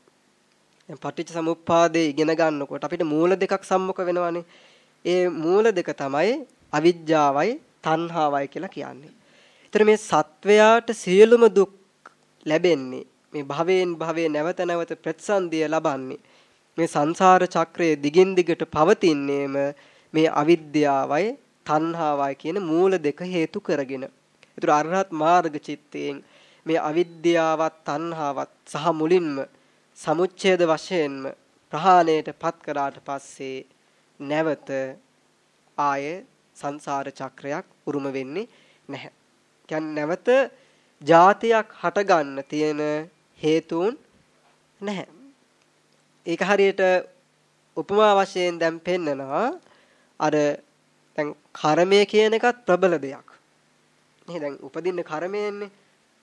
S1: දැන් පටිච්ච සමුප්පාදේ ඉගෙන ගන්නකොට අපිට මූල දෙකක් සම්මුඛ වෙනවානේ. ඒ මූල දෙක තමයි අවිජ්ජාවයි තණ්හාවයි කියලා කියන්නේ. ඒතර මේ සත්වයාට සියලුම දුක් ලැබෙන්නේ මේ භවයෙන් භවයේ නැවත නැවත ප්‍රතිසන්දිය ලබන්නේ මේ සංසාර චක්‍රයේ දිගින් දිගට පවතින්නේම මේ අවිද්‍යාවයි තණ්හාවයි කියන මූල දෙක හේතු කරගෙන. ඒතර අරහත් මාර්ග චිත්තයෙන් මේ අවිද්‍යාවත් තණ්හාවත් සහ මුලින්ම සමුච්ඡේද වශයෙන්ම ප්‍රහාණයට පත් කරාට පස්සේ නැවත ආයේ සංසාර චක්‍රයක් උරුම වෙන්නේ නැහැ. කියන්නේ නැවත જાතියක් හටගන්න තියෙන හේතුන් නැහැ. ඒක හරියට උපමා වශයෙන් දැන් පෙන්නනවා අර දැන් කර්මය කියන එකත් ප්‍රබල දෙයක්. නේ දැන් උපදින්න කර්මයෙන්නේ.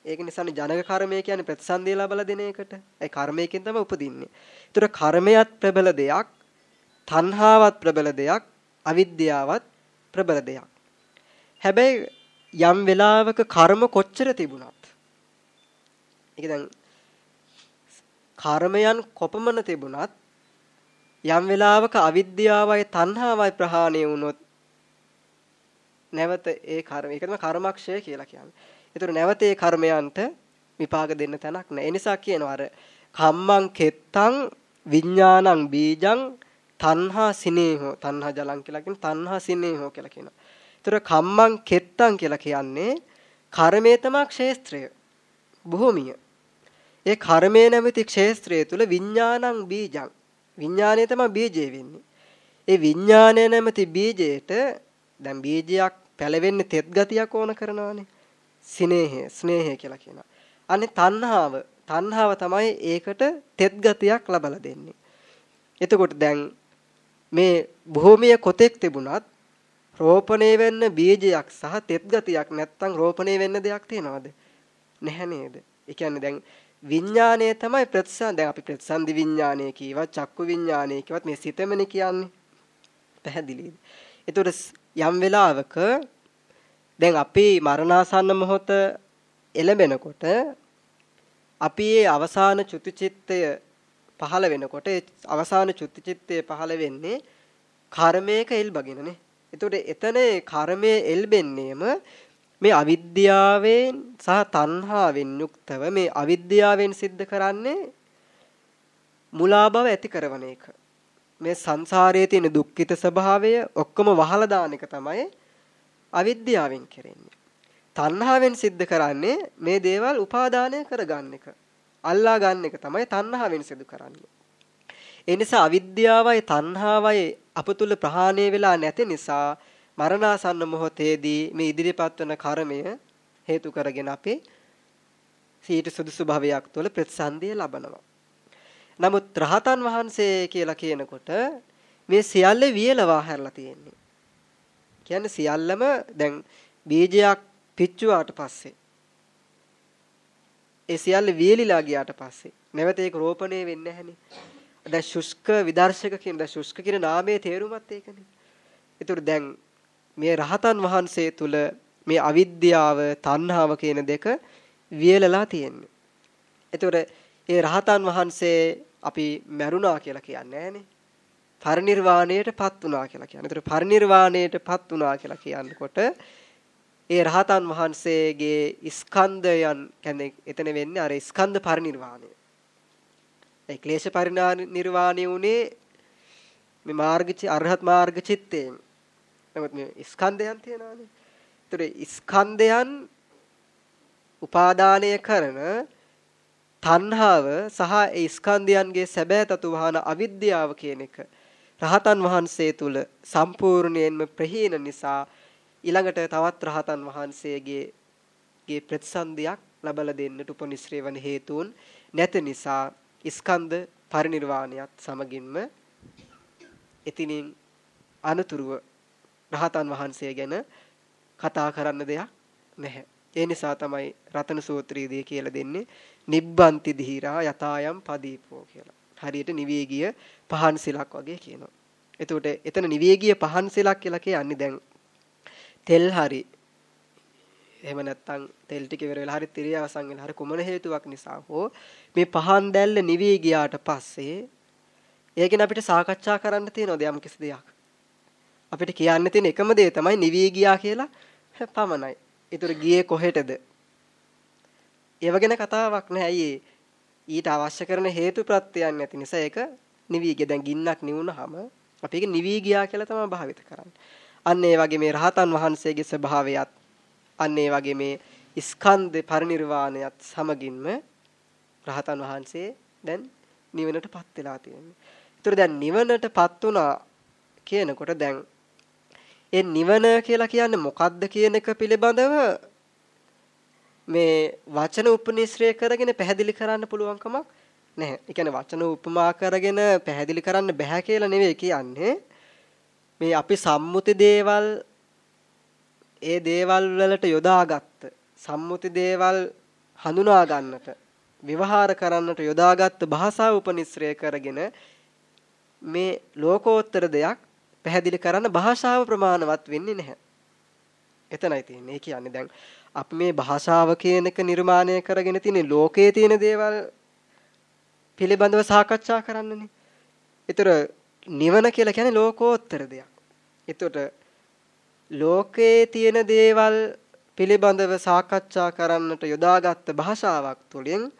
S1: ඒක නිසානේ ජනක කර්මය කියන්නේ ප්‍රතිසන්දිය ලබලා දෙන එකට. ඒ කර්මයකින් තමයි උපදින්නේ. ඒතර කර්මයක් ප්‍රබල දෙයක්, තණ්හාවත් ප්‍රබල දෙයක්, අවිද්‍යාවත් ප්‍රබල දෙයක්. හැබැයි යම් වෙලාවක කර්ම කොච්චර තිබුණත් ඒක දැන් කර්මයන් කොපමණ තිබුණත් යම් වෙලාවක අවිද්‍යාවයි තණ්හාවයි ප්‍රහාණය වුණොත් නැවත ඒ කර්ම ඒක තමයි කර්මක්ෂය කියලා කියන්නේ. ඒතර නැවත ඒ කර්මයන්ට විපාක දෙන්න තැනක් නැහැ. ඒ නිසා කියනවා අර කම්මං කෙත්තං විඥානං බීජං තණ්හා සිනේහෝ තණ්හා ජලං කියලා කියන තණ්හා සිනේහෝ කියලා කියනවා. ඒතර කම්මං කෙත්තං කියලා කියන්නේ කර්මයේ තමා ක්ෂේත්‍රය. භූමිය. ඒ කර්මයේ නැමැති ක්ෂේත්‍රය තුල විඥානං බීජං විඥානය තමයි බීජය වෙන්නේ. ඒ විඥානය නැමැති බීජයට දැන් බීජයක් පැලවෙන්නේ තෙත් ගතියක් ඕන කරනවානේ. සිනේහය, ස්නේහය කියලා කියනවා. අනේ තණ්හාව, තණ්හාව තමයි ඒකට තෙත් ගතියක් ලබලා දෙන්නේ. එතකොට දැන් මේ භූමිය කොතෙක් තිබුණත් රෝපණය වෙන්න බීජයක් සහ තෙත් ගතියක් නැත්තම් රෝපණය වෙන්න දෙයක් තියනවද? නැහැ නේද? ඒ කියන්නේ දැන් විඥානය තමයි ප්‍රතිසන්ද දැන් අපි ප්‍රතිසන්දි විඥානය කියවත් චක්කු විඥානය කියවත් මේ සිතමනේ කියන්නේ. පැහැදිලිද? එතකොට යම් වෙලාවක දැන් අපි මරණාසන්න මොහොත එළඹෙනකොට අපි මේ අවසාන චුතිචිත්තය පහළ වෙනකොට ඒ අවසාන චුතිචිත්තය පහළ වෙන්නේ කර්මයක එල්බගෙනනේ. එතකොට එතන කර්මයේ එල්බෙන්නේම මේ අවිද්‍යාවෙන් සහ තණ්හාවෙන් යුක්තව මේ අවිද්‍යාවෙන් සිද්ධ කරන්නේ මුලා බව ඇති කරන එක. මේ සංසාරයේ තියෙන දුක්ඛිත ස්වභාවය ඔක්කොම වහලා දාන එක තමයි අවිද්‍යාවෙන් කෙරෙන්නේ. තණ්හාවෙන් සිද්ධ කරන්නේ මේ දේවල් උපාදානය කරගන්න එක. අල්ලා ගන්න එක තමයි තණ්හාවෙන් සිදු කරන්නේ. ඒ නිසා අවිද්‍යාවයි තණ්හාවයි අප තුල ප්‍රහාණය වෙලා නැති නිසා මරණාසන්න මොහොතේදී මේ ඉදිරිපත් වන කර්මය හේතු කරගෙන අපේ සීට සුදුසු භවයක් තුළ ප්‍රතිසන්දිය ලබනවා. නමුත් රහතන් වහන්සේ කියලා කියනකොට මේ සියල්ල වියලවා හැරලා තියෙන්නේ. කියන්නේ සියල්ලම දැන් බීජයක් පිච්චුවාට පස්සේ ඒ සියල්ල වියලිලා ගියාට පස්සේ නැවත ඒක රෝපණය වෙන්නේ නැහනේ. දැන් ශුෂ්ක විදර්ශක කියන දැන් ශුෂ්ක කියන නාමයේ තේරුමත් ඒකනේ. ඒතර දැන් මේ රහතන් වහන්සේ තුල මේ අවිද්‍යාව, තණ්හාව කියන දෙක වියලලා තියෙන්නේ. ඒතර ඒ රහතන් වහන්සේ අපි මරුණා කියලා කියන්නේ නැහනේ. පරිණිරවාණයටපත් වුණා කියලා කියන්නේ. ඒතර පරිණිරවාණයටපත් වුණා කියලා කියනකොට ඒ රහතන් වහන්සේගේ ස්කන්ධයන් කියන්නේ එතන වෙන්නේ අර ස්කන්ධ පරිනිර්වාණය. ඒ ක්ලේශ පරිනිර්වාණය උනේ මේ මාර්ග අරහත් මාර්ග චිත්තයෙන්. නමුත් මේ ස්කන්ධයන් තියනවානේ. ඒතර ස්කන්ධයන් උපාදානය කරන තණ්හාව සහ ඒ ස්කන්ධයන්ගේ සැබෑ තතු වහන අවිද්‍යාව කියන එක රහතන් වහන්සේ තුල සම්පූර්ණයෙන්ම ප්‍රහීන නිසා ඊළඟට තවත් රහතන් වහන්සේගේ ගේ ප්‍රතිසන්දියක් ලබලා දෙන්නට උපනිශ්‍රේ වන හේතුන් නැත නිසා ස්කන්ධ පරිණිරවාණයත් සමගින්ම එතිනින් අනතුරුව රහතන් වහන්සේ ගැන කතා කරන්න දෙයක් නැහැ. ඒ නිසා තමයි රතන සූත්‍රයේදී කියලා දෙන්නේ නිබ්බන්ති ධීරා යතායම් පදීපෝ කියලා. හරියට නිවේගිය පහන් සිලක් වගේ කියනවා. එතකොට එතන නිවේගිය පහන් සිලක් කියලා කියන්නේ දැන් තෙල් හරි එහෙම නැත්නම් තෙල් ටික ඉවර වෙලා හරි තිරිය අවසන් වෙලා හරි කුමන හේතුවක් නිසා හෝ මේ පහන් දැල්ල නිවී ගියාට පස්සේ ඒකෙන් අපිට සාකච්ඡා කරන්න තියෙනවද යම් කිසි දෙයක් අපිට කියන්න තියෙන එකම දේ තමයි නිවී ගියා කියලා පමණයි. ඒතර ගියේ කොහෙටද? ඒව ගැන කතාවක් නැහැ අයියේ. ඊට අවශ්‍ය කරන හේතු ප්‍රත්‍යයන් නැති නිසා ඒක නිවී ගිය. දැන් ගින්නක් නිවුනහම අපි ඒක නිවී ගියා කියලා තමයි භාවිත කරන්නේ. අන්න ඒ වගේ මේ රහතන් වහන්සේගේ ස්වභාවයත් අන්න ඒ වගේ මේ ස්කන්ධ පරිනිර්වාණයත් සමගින්ම රහතන් වහන්සේ දැන් නිවනටපත් වෙලා තියෙනවා. ඒතර දැන් නිවනටපත් වුණා කියනකොට දැන් ඒ නිවන කියලා කියන්නේ මොකද්ද කියන එක පිළිබඳව මේ වචන උපනිශ්‍රය කරගෙන පැහැදිලි කරන්න පුළුවන් කමක් නැහැ. ඒ කියන්නේ වචන උපමා කරගෙන පැහැදිලි කරන්න බෑ කියලා නෙවෙයි කියන්නේ. මේ අපි සම්මුති දේවල් ඒ දේවල් වලට යොදාගත්ත සම්මුති දේවල් හඳුනා ගන්නට විවහාර කරන්නට යොදාගත්ත භාෂාව උපනිශ්‍රය කරගෙන මේ ලෝකෝත්තර දෙයක් පැහැදිලි කරන්න භාෂාව ප්‍රමාණවත් වෙන්නේ නැහැ. එතනයි තියෙන්නේ. ඒ කියන්නේ දැන් අපි මේ භාෂාව කියන එක නිර්මාණය කරගෙන තියෙන ලෝකයේ තියෙන දේවල් පිළිබඳව සාකච්ඡා කරන්නනේ. ඒතර නිවන කියලා කියන්නේ ලෝකෝත්තර දෙයක්. එතකොට ලෝකයේ තියෙන දේවල් පිළිබඳව සාකච්ඡා කරන්නට යොදාගත්ත භාෂාවක් තුළින්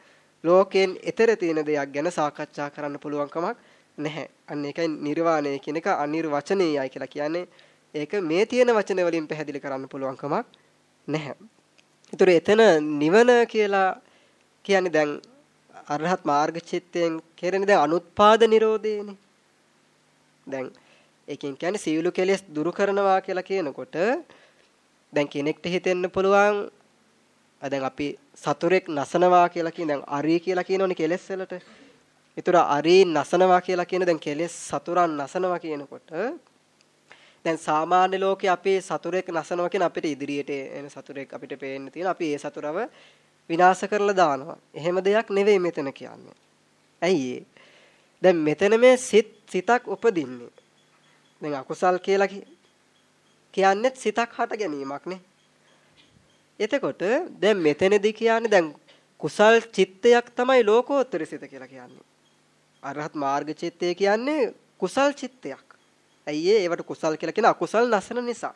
S1: ලෝකයෙන් එතර තියෙන දෙයක් ගැන සාකච්ඡා කරන්න පුළුවන් කමක් නැහැ. අන්න ඒකයි නිර්වාණය කියන එක අනිර්වචනීයයි කියලා කියන්නේ. ඒක මේ තියෙන වචන වලින් පැහැදිලි කරන්න පුළුවන් කමක් නැහැ. ඒතර එතන නිවන කියලා කියන්නේ දැන් අරහත් මාර්ග චිත්තයෙන් කෙරෙන දැන් අනුත්පාද නිරෝධයනේ. දැන් ඒකෙන් කියන්නේ සීලු කෙලෙස් දුරු කරනවා කියලා කියනකොට දැන් කෙනෙක්ට හිතෙන්න පුළුවන් දැන් අපි සතුරෙක් නසනවා කියලා කියන දැන් අරී කියලා කියනෝනේ කෙලෙස් වලට. ඒතර අරී නසනවා කියලා කියන දැන් කෙලෙස් සතුරන් නසනවා කියනකොට දැන් සාමාන්‍ය ලෝකේ අපේ සතුරෙක් නසනවා කියන අපිට ඉදිරියට එන සතුරෙක් අපිට පේන්න තියෙන අපි ඒ සතුරව විනාශ කරලා දානවා. එහෙම දෙයක් නෙවෙයි මෙතන කියන්නේ. ඇයි දැන් මෙතන මේ සිත් සිතක් උපදින්නේ. දැන් අකුසල් කියලා කියන්නේ සිතක් හට ගැනීමක් නේ. එතකොට දැන් මෙතනදී කියන්නේ දැන් කුසල් චිත්තයක් තමයි ලෝකෝත්තර සිත කියලා කියන්නේ. අරහත් මාර්ග චිත්තය කියන්නේ කුසල් චිත්තයක්. ඇයි ඒ ඒවට කුසල් කියලා කියන අකුසල් නැසන නිසා.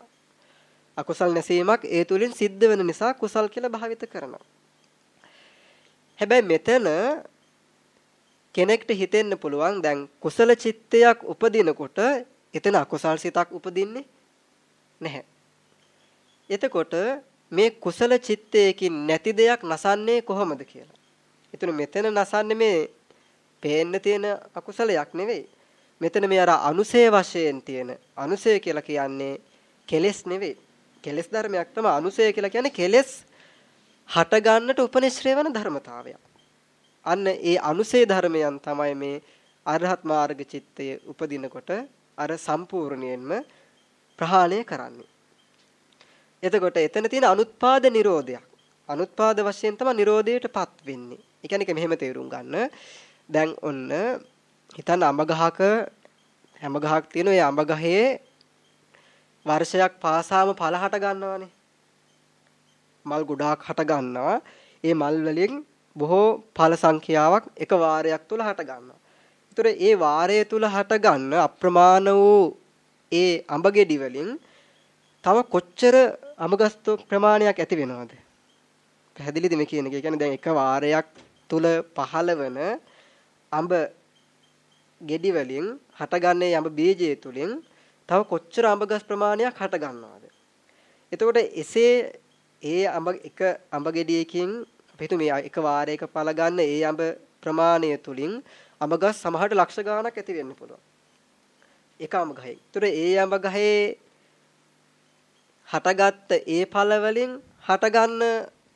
S1: අකුසල් නැසීමක් ඒ තුලින් සිද්ධ වෙන නිසා කුසල් කියලා භාවිත කරනවා. හැබැයි මෙතන කෙනෙක්ට හිතෙන්න පුළුවන් දැන් කුසල චිත්තයක් උපදිනකොට එතන අකුසල් සිතක් උපදින්නේ නැහැ. එතකොට මේ කුසල චිත්තයකින් නැති දෙයක් නසන්නේ කොහොමද කියලා. එතන මෙතන නසන්නේ මේ පේන්න තියෙන අකුසලයක් නෙවෙයි. මෙතන මේ අර අනුසය වශයෙන් තියෙන අනුසය කියලා කියන්නේ කෙලෙස් නෙවෙයි. කෙලෙස් ධර්මයක් තමයි අනුසය කියලා කියන්නේ කෙලෙස් හට ගන්නට උපනිශ්‍රේ වන ධර්මතාවය. අන්න ඒ අනුසය ධර්මයන් තමයි මේ අරහත් මාර්ග චිත්තයේ උපදිනකොට අර සම්පූර්ණයෙන්ම ප්‍රහාණය කරන්නේ. එතකොට එතන තියෙන අනුත්පාද නිරෝධයක්. අනුත්පාද වශයෙන් තමයි නිරෝධයටපත් වෙන්නේ. ඒ කියන්නේ මෙහෙම තේරුම් ගන්න. දැන් ඔන්න හිතන්න අඹ ගහක හැම ගහක් තියෙන ඔය අඹ ගහේ වර්ෂයක් පාසාම පළ හට ගන්නවානේ. මල් ගොඩාක් හට ගන්නවා. ඒ මල් වලින් බොහෝ ඵල සංඛ්‍යාවක් එක වාරයක් තුල හට ගන්නවා. ඒතර ඒ වාරය තුල හට ගන්න අප්‍රමාණ වූ ඒ අඹ ගෙඩි වලින් තව කොච්චර අමගස්තු ප්‍රමාණයක් ඇති වෙනවද? පැහැදිලිද මේ කියන එක? ඒ කියන්නේ දැන් එක වාරයක් තුල පහළවන අඹ ගෙඩි වලින් හටගන්නේ අඹ බීජය තුලින් තව කොච්චර අඹගස් ප්‍රමාණයක් හට ගන්නවද? එතකොට එසේ ඒ අඹ එක අඹ ගෙඩියකින් අපි හිතමු මේ එක වාරයක පළ ගන්න ඒ අඹ ප්‍රමාණය තුලින් අඹගස් සමහරට ලක්ෂ ගාණක් ඇති වෙන්න පුළුවන්. එක අඹ ගහේ. ඒතර ඒ අඹ ගහේ හටගත්ත ඒ ඵල වලින් හටගන්න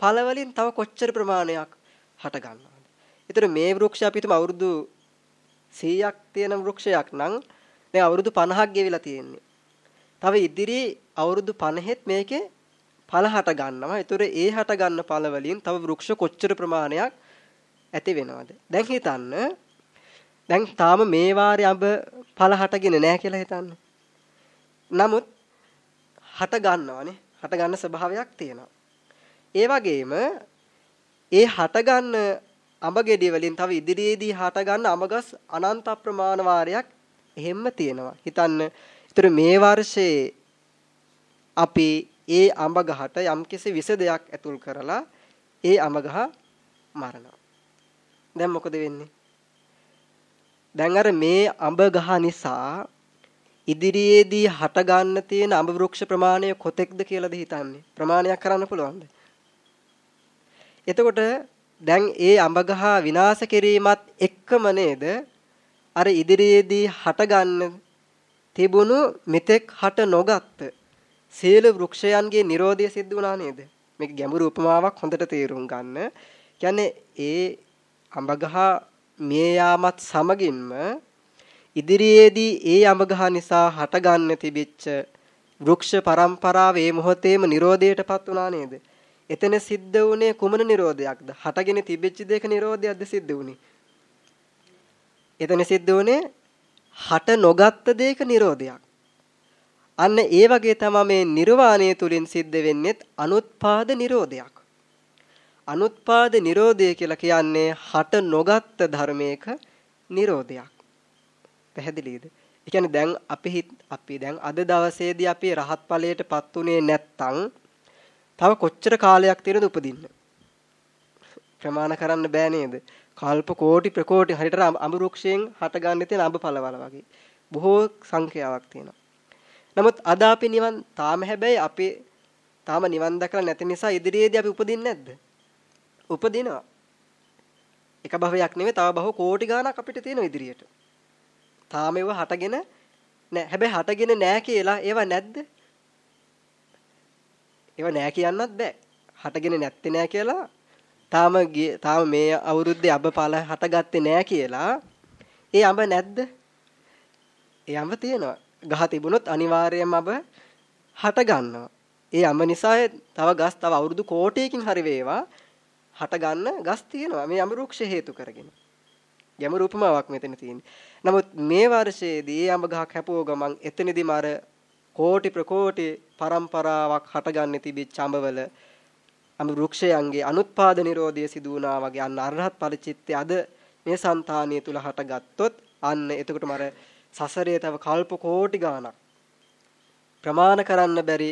S1: ඵල වලින් තව කොච්චර ප්‍රමාණයක් හට ගන්නවද? ඒතර මේ වෘක්ෂ අපි හිතමු අවුරුදු 100ක් තියෙන වෘක්ෂයක් නම් දැන් අවුරුදු 50ක් ගෙවිලා තියෙන්නේ. තව ඉදිරි අවුරුදු 50ෙත් මේකේ ඵල හට ගන්නවා. ඒතර ඒ හට ගන්න ඵල වලින් තව වෘක්ෂ කොච්චර ප්‍රමාණයක් ඇති වෙනවද? දැන් හිතන්න දැන් තාම මේ වාරේ අඹ ඵල හටගෙන නැහැ කියලා හිතන්න. නමුත් හට ගන්නවනේ. හට ගන්න ස්වභාවයක් තියෙනවා. ඒ වගේම ඒ හට ගන්න අඹ ගෙඩිය වලින් තව ඉදිරියේදී හට ගන්න අඹගස් අනන්ත ප්‍රමාණ වාරයක් එහෙම්ම තියෙනවා. හිතන්න. ඒතර මේ වර්ෂයේ අපි ඒ අඹ ගහට යම්කිසි විස දෙයක් ඇතුල් කරලා ඒ අඹ ගහ මරනවා. දැන් මොකද වෙන්නේ? දැන් අර මේ අඹ ගහ නිසා ඉදිරියේදී හට ගන්න තියෙන අඹ වෘක්ෂ ප්‍රමාණය කොතෙක්ද කියලාද හිතන්නේ? ප්‍රමාණයක් කරන්න පුළුවන්ද? එතකොට දැන් ඒ අඹ ගහ විනාශ කිරීමත් එක්කම නේද අර ඉදිරියේදී හට ගන්න තිබුණු මෙතෙක් හට නොගත් සීල වෘක්ෂයන්ගේ Nirodha සිද්ධ වුණා නේද? මේක ගැඹුරු උපමාවක් හොඳට තේරුම් ගන්න. කියන්නේ ඒ අඹ ගහ මිය යාමත් සමගින්ම ඉදිරියේදී ඒ අඹ ගහ නිසා හටගන්න තිබිච්ච වෘක්ෂ පරම්පරාව ඒ මොහොතේම Nirodhaයටපත් වුණා නේද? එතන සිද්ධ වුණේ කුමන Nirodhayakද? හටගෙන තිබිච්ච දෙයක Nirodhayakද සිද්ධ වුණේ? එතන සිද්ධ වුණේ හට නොගත්ත දෙයක Nirodhayak. අන්න ඒ වගේ තමයි මේ නිර්වාණය තුලින් සිද්ධ වෙන්නේ අනුත්පාද Nirodhayak. අනුත්පාද Nirodha කියලා කියන්නේ හට නොගත්ත ධර්මයක Nirodhayak. පැහැදිලිද? ඒ කියන්නේ දැන් අපි අපි දැන් අද දවසේදී අපි රහත් ඵලයටපත් උනේ නැත්තම් තව කොච්චර කාලයක් තියෙනද උපදින්න? ප්‍රමාණ කරන්න බෑ නේද? කල්ප කෝටි ප්‍රකෝටි හරියට අඹ වෘක්ෂයෙන් හටගන්න තියෙන අඹ පළවල වගේ. බොහෝ සංඛ්‍යාවක් තියෙනවා. නමුත් අද අපි නිවන් තාම හැබැයි අපි තාම නිවන් දැකලා නැති නිසා ඉදිරියේදී අපි උපදින්නේ නැද්ද? උපදිනවා. එක භවයක් නෙවෙයි තව භව කෝටි ගාණක් අපිට තියෙනවා ඉදිරියට. තාම ඒව හටගෙන නෑ. හැබැයි හටගෙන නෑ කියලා ඒව නැද්ද? ඒව නෑ කියන්නත් බෑ. හටගෙන නැත්තේ නෑ කියලා තාම තාම මේ අවුරුද්දේ අඹ පළ හටගත්තේ නෑ කියලා ඒ අඹ නැද්ද? ඒ අඹ තියෙනවා. ගහ තිබුණොත් අනිවාර්යයෙන්ම අඹ හට ගන්නවා. ඒ අඹ නිසා තව ගස් තව අවුරුදු කෝටියකින් හරි වේවා හට ගන්න ගස් තියෙනවා. මේ අඹ වෘක්ෂ හේතු කරගෙන. ගැඹුරු උපමාවක් මෙතන තියෙන්නේ. නමුත් මේ වර්ෂයේදී ඒ අඹ ගහක් හැපුව ගමන් එතනදිම අර කෝටි ප්‍රකෝටි પરම්පරාවක් හටගන්නේ තිබිච්ච අඹවල අඹ වෘක්ෂයන්ගේ අනුත්පාද නිරෝධය සිදු වුණා වගේ අන්න අරහත් පරිචිත්තය අද මේ సంతානිය තුල හටගත්තොත් අන්න එතකොට මර සසරේ තව කල්ප කෝටි ගාණක් ප්‍රමාණ කරන්න බැරි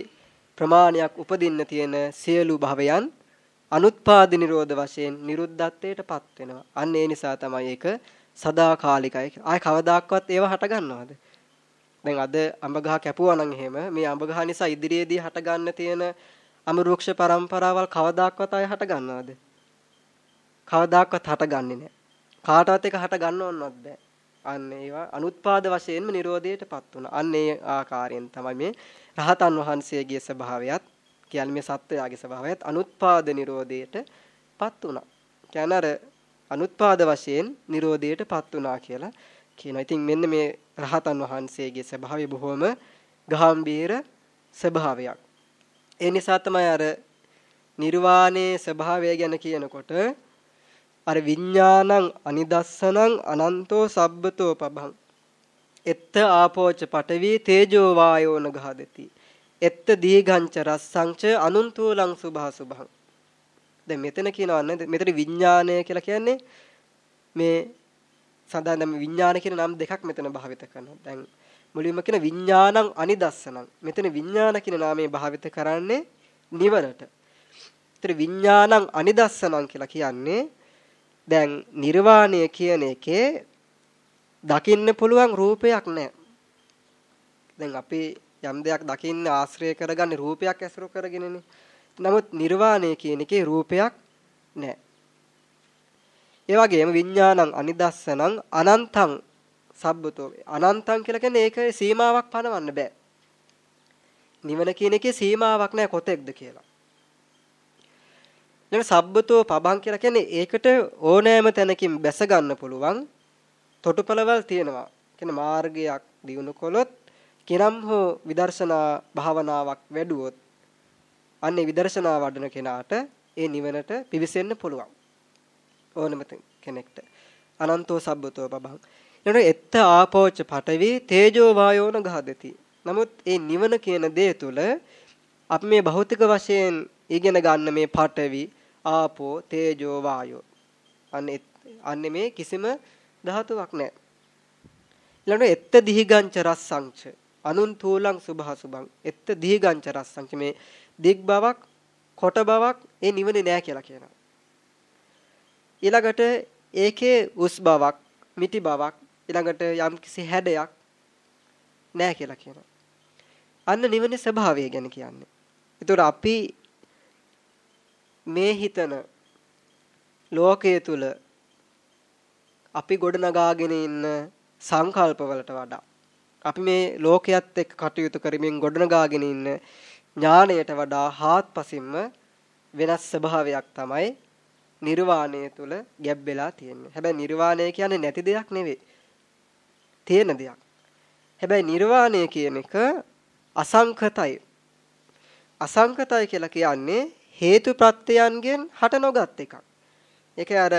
S1: ප්‍රමාණයක් උපදින්න තියෙන සියලු භවයන් අනුත්පාද නිරෝධ වශයෙන් නිරුද්ධත්වයටපත් වෙනවා. අන්න ඒ නිසා තමයි ඒක සදාකාලිකයි. ආය කවදාක්වත් ඒව හට ගන්නවද? දැන් අද අඹ ගහ කැපුවා නම් එහෙම මේ අඹ ගහ නිසා ඉදිරියේදී හට ගන්න තියෙන අඹ වෘක්ෂ පරම්පරාවල් කවදාක්වත් ආය හට ගන්නවද? කවදාක්වත් හටගන්නේ නැහැ. කාටවත් එක හට ගන්නවන්නවත් බෑ. අන්න ඒවා අනුත්පාද වශයෙන්ම Nirodheටපත් වුණා. අන්න ඒ ආකාරයෙන් තමයි මේ රහතන් වහන්සේගේ ස්වභාවයත් කියන්නේ මේ සත්වයාගේ ස්වභාවයත් අනුත්පාද Nirodheටපත් වුණා. කියන්නේ අර අනුත්පාද වශයෙන් Nirodheටපත් වුණා කියලා කියනවා. ඉතින් මෙන්න මේ රහතන් වහන්සේගේ ස්වභාවය බොහොම ගාම්භීර ස්වභාවයක්. ඒ නිසා තමයි අර නිර්වාණයේ ස්වභාවය ගැන කියනකොට අර විඥානං අනිදස්සනං අනන්තෝ සබ්බතෝ පබං එත්ත ආපෝච පඨවි තේජෝ වායෝන ගහදති එත්ත දීඝංච රස්සංච අනුන්තෝලං සුභා සුභං දැන් මෙතන කියනවා නේද මෙතන විඥානය කියලා කියන්නේ මේ සඳහන් විඥාන කියන නම් දෙකක් මෙතන භාවිත කරනවා දැන් මුලින්ම කියන විඥානං අනිදස්සනං මෙතන විඥාන කියන නාමයේ භාවිත කරන්නේ නිවනට. ඒතර විඥානං අනිදස්සනං කියලා කියන්නේ දැන් නිර්වාණය කියන එකේ දකින්න පුළුවන් රූපයක් නැහැ. දැන් අපි යම් දෙයක් දකින්න ආශ්‍රය කරගන්නේ රූපයක් ඇසුරු කරගෙනනේ. නමුත් නිර්වාණය කියන එකේ රූපයක් නැහැ. ඒ වගේම විඥානං අනිදස්සනං අනන්තං සබ්බතෝ අනන්තං කියලා කියන්නේ ඒකේ සීමාවක් පනවන්න බෑ. නිවන කියන එකේ සීමාවක් නැහැ කොතෙක්ද කියලා. ඊළඟ සබ්බතෝ පබං කියලා කියන්නේ ඒකට ඕනෑම තැනකින් බැස ගන්න පුළුවන් තොටුපළවල් තියෙනවා. කියන්නේ මාර්ගයක් දියුණු කළොත් කිනම් හෝ විදර්ශනා භාවනාවක් වැඩුවොත් අන්නේ විදර්ශනා වඩන කෙනාට ඒ නිවනට පිවිසෙන්න පුළුවන්. ඕනම කෙනෙක්ට. අනන්තෝ සබ්බතෝ පබං. ඊළඟ එත්ත ආපෝච පඨවි තේජෝ වායෝන ගහදති. නමුත් ඒ නිවන කියන දේ තුල අපි මේ භෞතික වශයෙන් ඉගෙන ගන්න මේ පඨවි ආපෝ තේජෝ වායෝ අන්නේ අන්නේ මේ කිසිම ධාතුවක් නැහැ. ඊළඟ එත්ත දිහිගංච රස්සංච අනුන් තූලං සුභසුභං එත්ත දිහිගංච රස්සංච මේ දිග් බවක් කොට බවක් ඒ නිවනේ නැහැ කියලා කියනවා. ඊළඟට ඒකේ උස් බවක් මිටි බවක් ඊළඟට යම්කිසි හැඩයක් නැහැ කියලා කියනවා. අන්න නිවනේ ස්වභාවය ගැන කියන්නේ. ඒතකොට අපි මේ හිතන ලෝකයේ තුල අපි ගොඩනගාගෙන ඉන්න සංකල්පවලට වඩා අපි මේ ලෝකයේත් එක්ක කටයුතු කරමින් ගොඩනගාගෙන ඉන්න ඥාණයට වඩා හාත්පසින්ම වෙනස් ස්වභාවයක් තමයි නිර්වාණය තුල ගැබ් වෙලා තියෙන්නේ. හැබැයි නිර්වාණය කියන්නේ නැති දෙයක් නෙවෙයි. තියෙන දෙයක්. හැබැයි නිර්වාණය කියන එක අසංකතයි. අසංකතයි කියලා කියන්නේ හේතු ප්‍රත්‍යයන්ගෙන් හට නොගත් එකක්. ඒකේ අර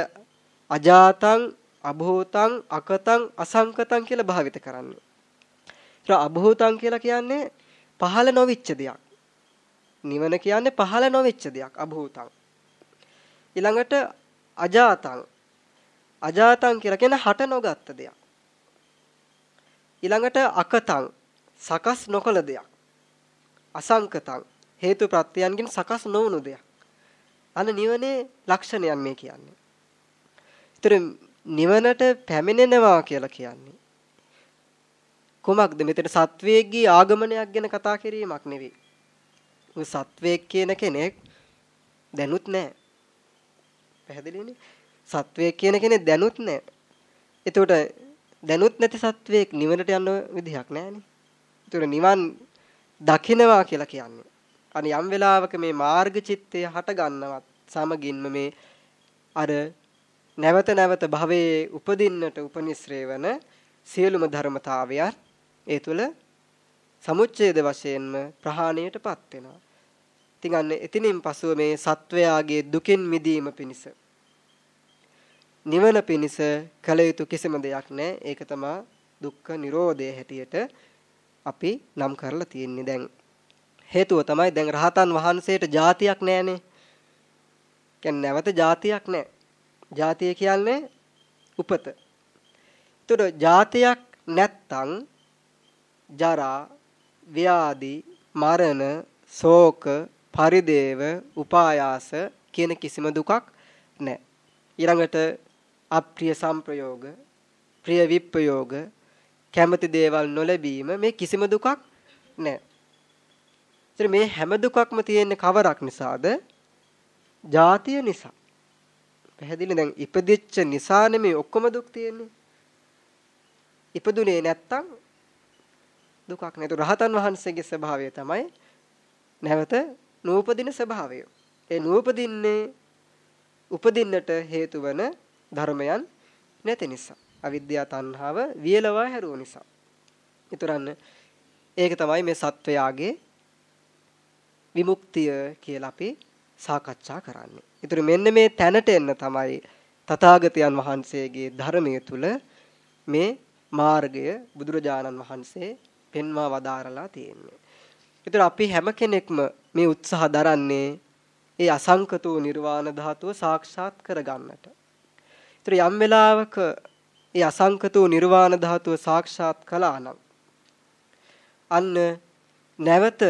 S1: අජාතං අභූතං අකතං අසංකතං කියලා භාවිත කරන්නේ. ඒක අභූතං කියලා කියන්නේ පහළ නොවිච්ච දෙයක්. නිවන කියන්නේ පහළ නොවෙච්ච දෙයක් අභූතං. ඊළඟට අජාතං අජාතං කියලා කියන හට නොගත්ත දෙයක්. ඊළඟට අකතං සකස් නොකළ දෙයක්. අසංකතං හේතු ප්‍රත්‍යයන්ගෙන් සකස් නොවුණු දෙයක්. අන්න නිවනේ ලක්ෂණයන් මේ කියන්නේ. ඒතර නිවනට පැමිණෙනවා කියලා කියන්නේ කොමක්ද මෙතන සත්වයේගේ ආගමනයක් ගැන කතා කිරීමක් නෙවෙයි. ඔය සත්වයක් කියන කෙනෙක් දැනුත් නැහැ. පැහැදිලිනේ? සත්වයක් කියන කෙනෙක් දැනුත් නැහැ. එතකොට දැනුත් නැති සත්වයක් නිවනට යන්න විදිහක් නැහැනේ. ඒතර නිවන් දකින්නවා කියලා කියන්නේ. අනේ යම් වෙලාවක මේ මාර්ග චිත්තය හට ගන්නවත් සමගින්ම මේ අර නැවත නැවත භවයේ උපදින්නට උපනිශ්‍රේ වන සියලුම ධර්මතාවයන් ඒ තුල සමුච්ඡේද වශයෙන්ම ප්‍රහාණයටපත් වෙනවා. ඉතින් අන්න එතනින් පසුව මේ සත්වයාගේ දුකින් මිදීම පිණිස නිවන පිණිස කළ යුතු කිසිම දෙයක් නැහැ. ඒක තමයි දුක්ඛ නිරෝධය හැටියට අපි නම් කරලා තියෙන්නේ දැන්. හේතුව තමයි දැන් රහතන් වහන්සේට જાතියක් නැහැනේ. කියන්නේ නැවත જાතියක් නැහැ. જાතිය කියන්නේ උපත. ඒතකොට જાතියක් නැත්තම් ජරා, ව්‍යාධි, මරණ, ශෝක, පරිදේව, උපායාස කියන කිසිම දුකක් නැහැ. ඊළඟට අප්‍රිය සංප්‍රයෝග, ප්‍රිය විප්‍රයෝග, කැමති දේවල් නොලැබීම මේ කිසිම දුකක් නැහැ. ඉතින් මේ හැම දුකක්ම තියෙන්නේ කවරක් නිසාද? ජාතිය නිසා. පැහැදිලි දැන් ඉපදිච්ච නිසා නෙමෙයි ඔක්කොම දුක් තියෙන්නේ. ඉපදුනේ නැත්තම් දුකක් නේද? රහතන් වහන්සේගේ ස්වභාවය තමයි නැවත නූපදින ස්වභාවය. ඒ නූපදින්නේ උපදින්නට හේතු වන ධර්මයන් නැති නිසා. අවිද්‍යාව තණ්හාව වියලවා හැරුව නිසා. ඊතරන්න ඒක තමයි මේ සත්වයාගේ විමුක්තිය කියලා අපි සාකච්ඡා කරන්නේ. ඊතර මෙන්න මේ තැනට එන්න තමයි තථාගතයන් වහන්සේගේ ධර්මයේ තුල මේ මාර්ගය බුදුරජාණන් වහන්සේ පෙන්වා වදාරලා තියෙන්නේ. ඊතර අපි හැම කෙනෙක්ම මේ උත්සාහ දරන්නේ ඒ අසංකතෝ නිර්වාණ ධාතුව සාක්ෂාත් කරගන්නට. ඒතර යම් වෙලාවක ඒ අසංකතෝ නිර්වාණ ධාතුව සාක්ෂාත් කළා නම් අන්න නැවත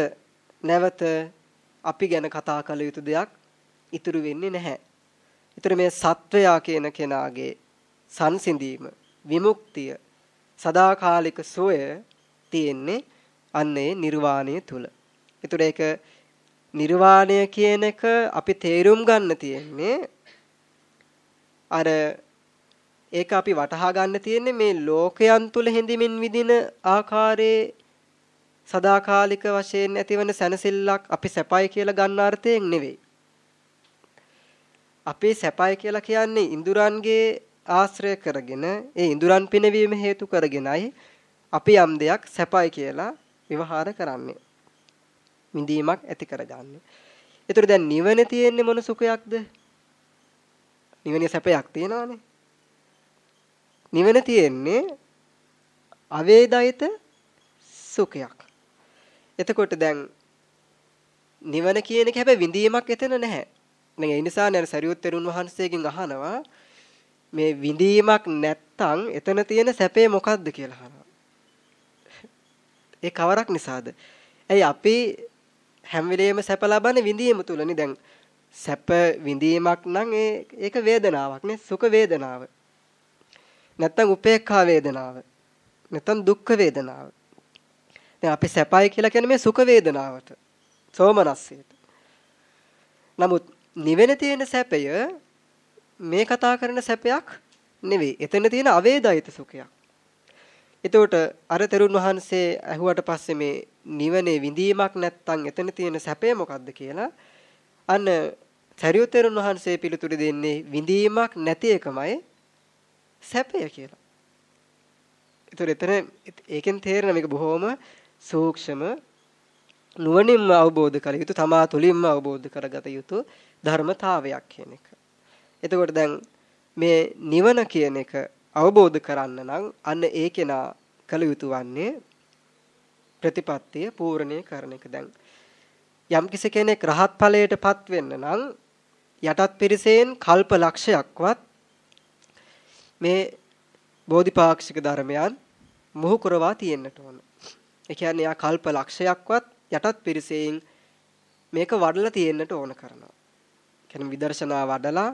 S1: නැවත අපි ගැන කතා කළ යුතු දෙයක් ඉතුරු වෙන්නේ නැහැ. ඊතර මේ සත්වයා කියන කෙනාගේ සංසිඳීම, විමුක්තිය, සදාකාලික සෝය තියෙන්නේ අන්න ඒ නිර්වාණය තුල. ඊතර ඒක නිර්වාණය කියන එක අපි තේරුම් ගන්න තියෙන්නේ අර ඒක අපි වටහා ගන්න තියෙන්නේ මේ ලෝකයන් තුල හිඳමින් විදින ආකාරයේ සදාකාලික වශයෙන් ඇතිවන සැනසෙල්ලක් අපි සැපයි කියලා ගන්න අර්ථයෙන් නෙවෙයි. අපේ සැපයි කියලා කියන්නේ ඉඳුරන්ගේ ආශ්‍රය කරගෙන ඒ ඉඳුරන් පිනවීම හේතු කරගෙනයි අපි යම් දෙයක් සැපයි කියලා විවහාර කරන්නේ. විඳීමක් ඇති කරගන්නේ. ඒතර දැන් නිවන තියෙන්නේ මොන සුඛයක්ද? නිවනේ සැපයක් තියෙනවානේ. නිවන තියෙන්නේ අවේදිත සුඛයක්. එතකොට දැන් නිවන කියන එක හැබැයි විඳීමක් එතන නැහැ. දැන් ඒ නිසා නේද සරියුත් තෙරුන් වහන්සේගෙන් අහනවා මේ විඳීමක් නැත්තම් එතන තියෙන සැපේ මොකද්ද කියලා අහනවා. ඒ කවරක් නිසාද? ඇයි අපි හැම වෙලේම සැප ලබන්නේ විඳීම තුලනේ දැන් සැප විඳීමක් නම් ඒ ඒක වේදනාවක් නේ සුඛ වේදනාව. නැත්තම් උපේක්ඛා වේදනාව. නැත්තම් දුක්ඛ වේදනාව. දැන් අපි සැපයි කියලා කියන්නේ මේ සුඛ වේදනාවට. සෝමනස්සයට. නමුත් නිවෙන තියෙන සැපය මේ කතා කරන සැපයක් නෙවෙයි. එතන තියෙන අවේදිත සුඛයක්. එතකොට අර තෙරුන් වහන්සේ ඇහුවට පස්සේ මේ නිවනේ විඳීමක් නැත්තම් එතන තියෙන සැපය මොකද්ද කියලා අන්න සරියුත් තෙරුන් වහන්සේ පිළිතුරු දෙන්නේ විඳීමක් නැති එකමයි සැපය කියලා. ඒතර එතන ඒකෙන් තේරෙන මේක බොහොම සූක්ෂම නුවණින්ම අවබෝධ කර යුතු තමා තුළින්ම අවබෝධ කරගත යුතු ධර්මතාවයක් කියන එක. එතකොට දැන් මේ නිවන කියන එක අවබෝධ කරන්න නම් අන්න ඒ කෙනා කළ යුතු වන්නේ ප්‍රතිපත්තිය පූර්ණේ කරන එක. දැන් යම් කෙනෙක් රහත් ඵලයටපත් වෙන්න නම් යටත් පිරිසෙන් කල්ප ලක්ෂයක්වත් මේ බෝධිපාක්ෂික ධර්මයන් මොහු කරවා තියෙන්නට ඕන. ඒ කියන්නේ යා කල්ප ලක්ෂයක්වත් යටත් පිරිසෙන් මේක වඩලා තියෙන්නට ඕන කරනවා. කියන්නේ විදර්ශනා වඩලා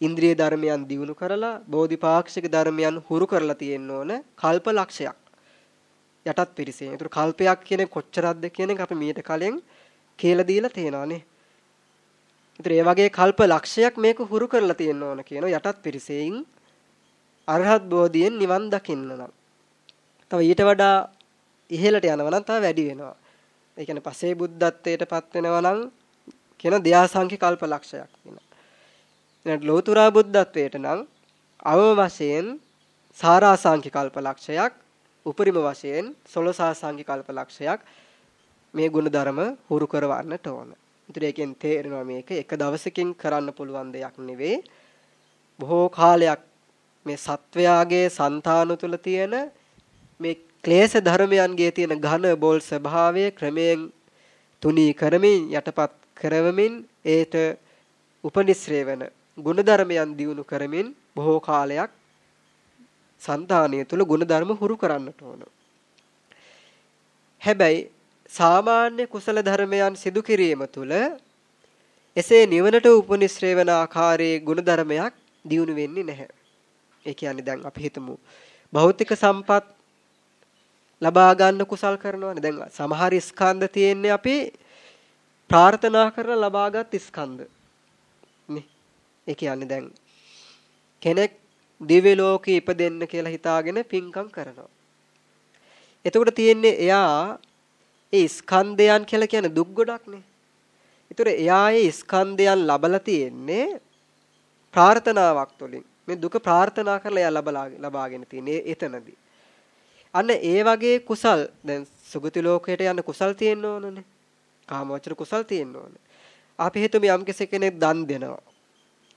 S1: ඉන්ද්‍රිය ධර්මයන් දියුණු කරලා බෝධිපාක්ෂික ධර්මයන් හුරු කරලා තියෙන්න ඕන කල්ප ලක්ෂයක්. යටත් පිරිසෙන්. ඒතර කල්පයක් කියන්නේ කොච්චරක්ද කියන එක අපි මීට කලින් කියලා දීලා තේනවානේ. ඒතර ඒ වගේ කල්ප ලක්ෂයක් මේක හුරු කරලා තියෙන්න ඕන කියන යටත් පිරිසෙන් අරහත් බෝධියෙන් නිවන් දකින්න නම්. තව ඊට වඩා ඉහළට යනවා නම් තව වැඩි වෙනවා. ඒ කියන්නේ පසේ බුද්ධත්වයටපත් වෙනවා නම් කියන දයාසංඛ්‍ය කල්ප ලක්ෂයක් වෙනවා. ඊට ලෝතුරා බුද්ධත්වයට නම් අවම වශයෙන් සාරාසංඛ්‍ය කල්ප ලක්ෂයක් උපරිම වශයෙන් සොළොසාසංඛ්‍ය කල්ප ලක්ෂයක් මේ ගුණධර්ම හුරු කරවන්නට ඕන. ඒතර ඒකෙන් තේරෙනවා මේක එක දවසකින් කරන්න පුළුවන් දෙයක් නෙවෙයි. බොහෝ කාලයක් මේ සත්වයාගේ సంతාන තුල තියෙන මේ ක්ලේශ ධර්මයන්ගේ තියෙන ඝන බෝල් ස්වභාවය ක්‍රමයෙන් තුනී කරමින් යටපත් කරවමින් ඒට උපනිශ්‍රේ වෙන ගුණධර්මයන් දියුණු කරමින් බොහෝ කාලයක් సంతානය තුල ගුණධර්ම හුරු කරන්නට ඕන. හැබැයි සාමාන්‍ය කුසල ධර්මයන් සිදු කිරීම තුල එසේ නිවනට උපනිශ්‍රේ වන ආකාරයේ ගුණධර්මයක් දියුණු වෙන්නේ නැහැ. ඒ කියන්නේ දැන් අපි හිතමු භෞතික සම්පත් ලබා ගන්න කුසල් කරනවානේ. දැන් සමහර ස්කන්ධ තියෙන්නේ අපි ප්‍රාර්ථනා කරලා ලබාගත් ස්කන්ධ. නේ. ඒ කියන්නේ දැන් කෙනෙක් දිව්‍ය ලෝකේ ඉපදෙන්න කියලා හිතාගෙන පින්කම් කරනවා. එතකොට තියෙන්නේ එයා ඒ ස්කන්ධයන් කියලා කියන දුක් ගොඩක්නේ. ඒතර එයා ඒ ස්කන්ධයන් ලබලා තියෙන්නේ ප්‍රාර්ථනාවක් තුළින්. මේ දුක ප්‍රාර්ථනා කරලා එයා ලබලා ලබාගෙන තියෙන්නේ එතනදී. අන්න ඒ වගේ කුසල් දැන් සුගති ලෝකයට යන කුසල් තියෙන්න ඕනනේ. කාමවචර කුසල් තියෙන්න ඕනේ. අපි හිතමු යම් කෙනෙක් දන් දෙනවා.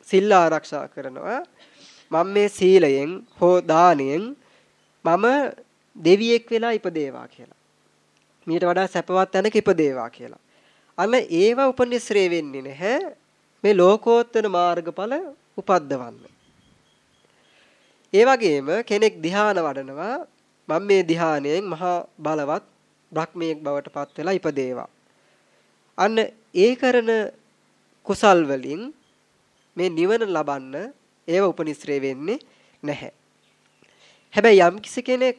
S1: සිල් ආරක්ෂා කරනවා. මම මේ සීලයෙන් හෝ දානයෙන් මම දෙවියෙක් වෙලා ඉපදේවා කියලා. මීට වඩා සැපවත් තැනක ඉපදේවා කියලා. අන්න ඒව උපනිශ්‍රේ වෙන්නේ නැහැ මේ ලෝකෝත්තර මාර්ගඵල උපද්දවන්න. ඒ වගේම කෙනෙක් ධ්‍යාන වඩනවා මම මේ ධ්‍යානයෙන් මහා බලවත් බ්‍රහ්මීෙක් බවට පත් වෙලා ඉපදේවා. අන්න ඒ කරන කුසල් වලින් මේ නිවන ලබන්න ඒව උපනිශ්‍රේ වෙන්නේ නැහැ. හැබැයි යම් කිසි කෙනෙක්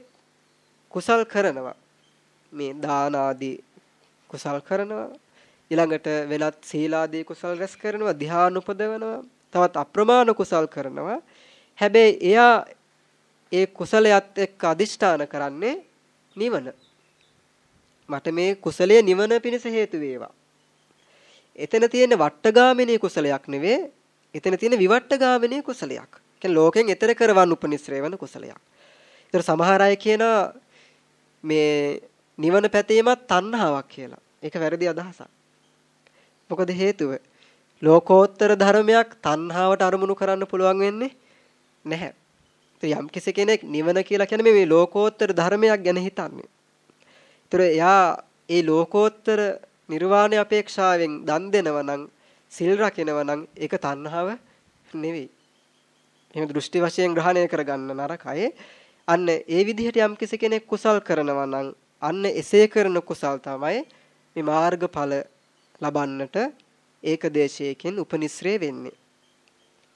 S1: කුසල් කරනවා මේ දාන ආදී කුසල් කරනවා ඊළඟට වෙනත් සීලාදී කුසල් රැස් කරනවා ධ්‍යාන උපදවනවා තවත් අප්‍රමාණ කුසල් කරනවා හැබැයි එයා ඒ කුසලයට එක්ක අදිෂ්ඨාන කරන්නේ නිවන. මට මේ කුසලයේ නිවන පිණිස හේතු වේවා. එතන තියෙන වට්ටගාමිනී කුසලයක් නෙවෙයි එතන තියෙන විවට්ටගාමිනී කුසලයක්. කියන්නේ ලෝකෙන් එතර කරවන්න උපනිශ්‍රේ වෙන කුසලයක්. ඒතර සමහර අය කියනවා මේ නිවන පැතීමත් තණ්හාවක් කියලා. ඒක වැරදි අදහසක්. මොකද හේතුව? ලෝකෝත්තර ධර්මයක් තණ්හාවට අරමුණු කරන්න පුළුවන් වෙන්නේ නැහැ. යම් කිසි කෙනෙක් නිවන කියලා කියන්නේ මේ ලෝකෝත්තර ධර්මයක් ගැන හිතන්නේ. ඒතර එයා ඒ ලෝකෝත්තර නිර්වාණය අපේක්ෂාවෙන් දන් දෙනවා නම් සිල් රකිනවා නම් ඒක තණ්හාව නෙවෙයි. එහෙම දෘෂ්ටි වශයෙන් ග්‍රහණය කරගන්න නරකයි. අන්න ඒ විදිහට යම් කෙනෙක් කුසල් කරනවා නම් අන්න එසේ කරන කුසල් තමයි මේ මාර්ගඵල ලබන්නට ඒකදේශයකින් උපනිශ්‍රේ වෙන්නේ.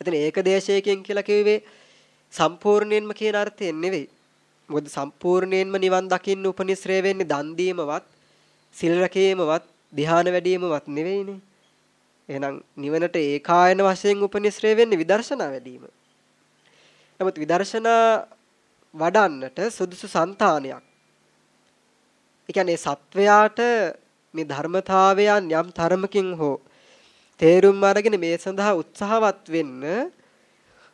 S1: එතන ඒකදේශයකින් කියලා කිව්වේ සම්පූර්ණයෙන්ම කියන අර්ථයෙන් නෙවෙයි. මොකද සම්පූර්ණයෙන්ම නිවන් දකින්න උපනිශ්‍රේ වෙන්නේ දන් දීමවත්, සිල් රැකීමවත්, ධ්‍යාන වැඩිවීමවත් නෙවෙයිනේ. එහෙනම් නිවනට ඒකායන වශයෙන් උපනිශ්‍රේ වෙන්නේ විදර්ශනා වැඩිම. නමුත් විදර්ශනා වඩන්නට සුදුසු సంతානයක්. ඒ කියන්නේ සත්වයාට මේ ධර්මතාවයන් යම් තරමකින් හෝ තේරුම් අරගෙන මේ සඳහා උත්සාහවත් වෙන්න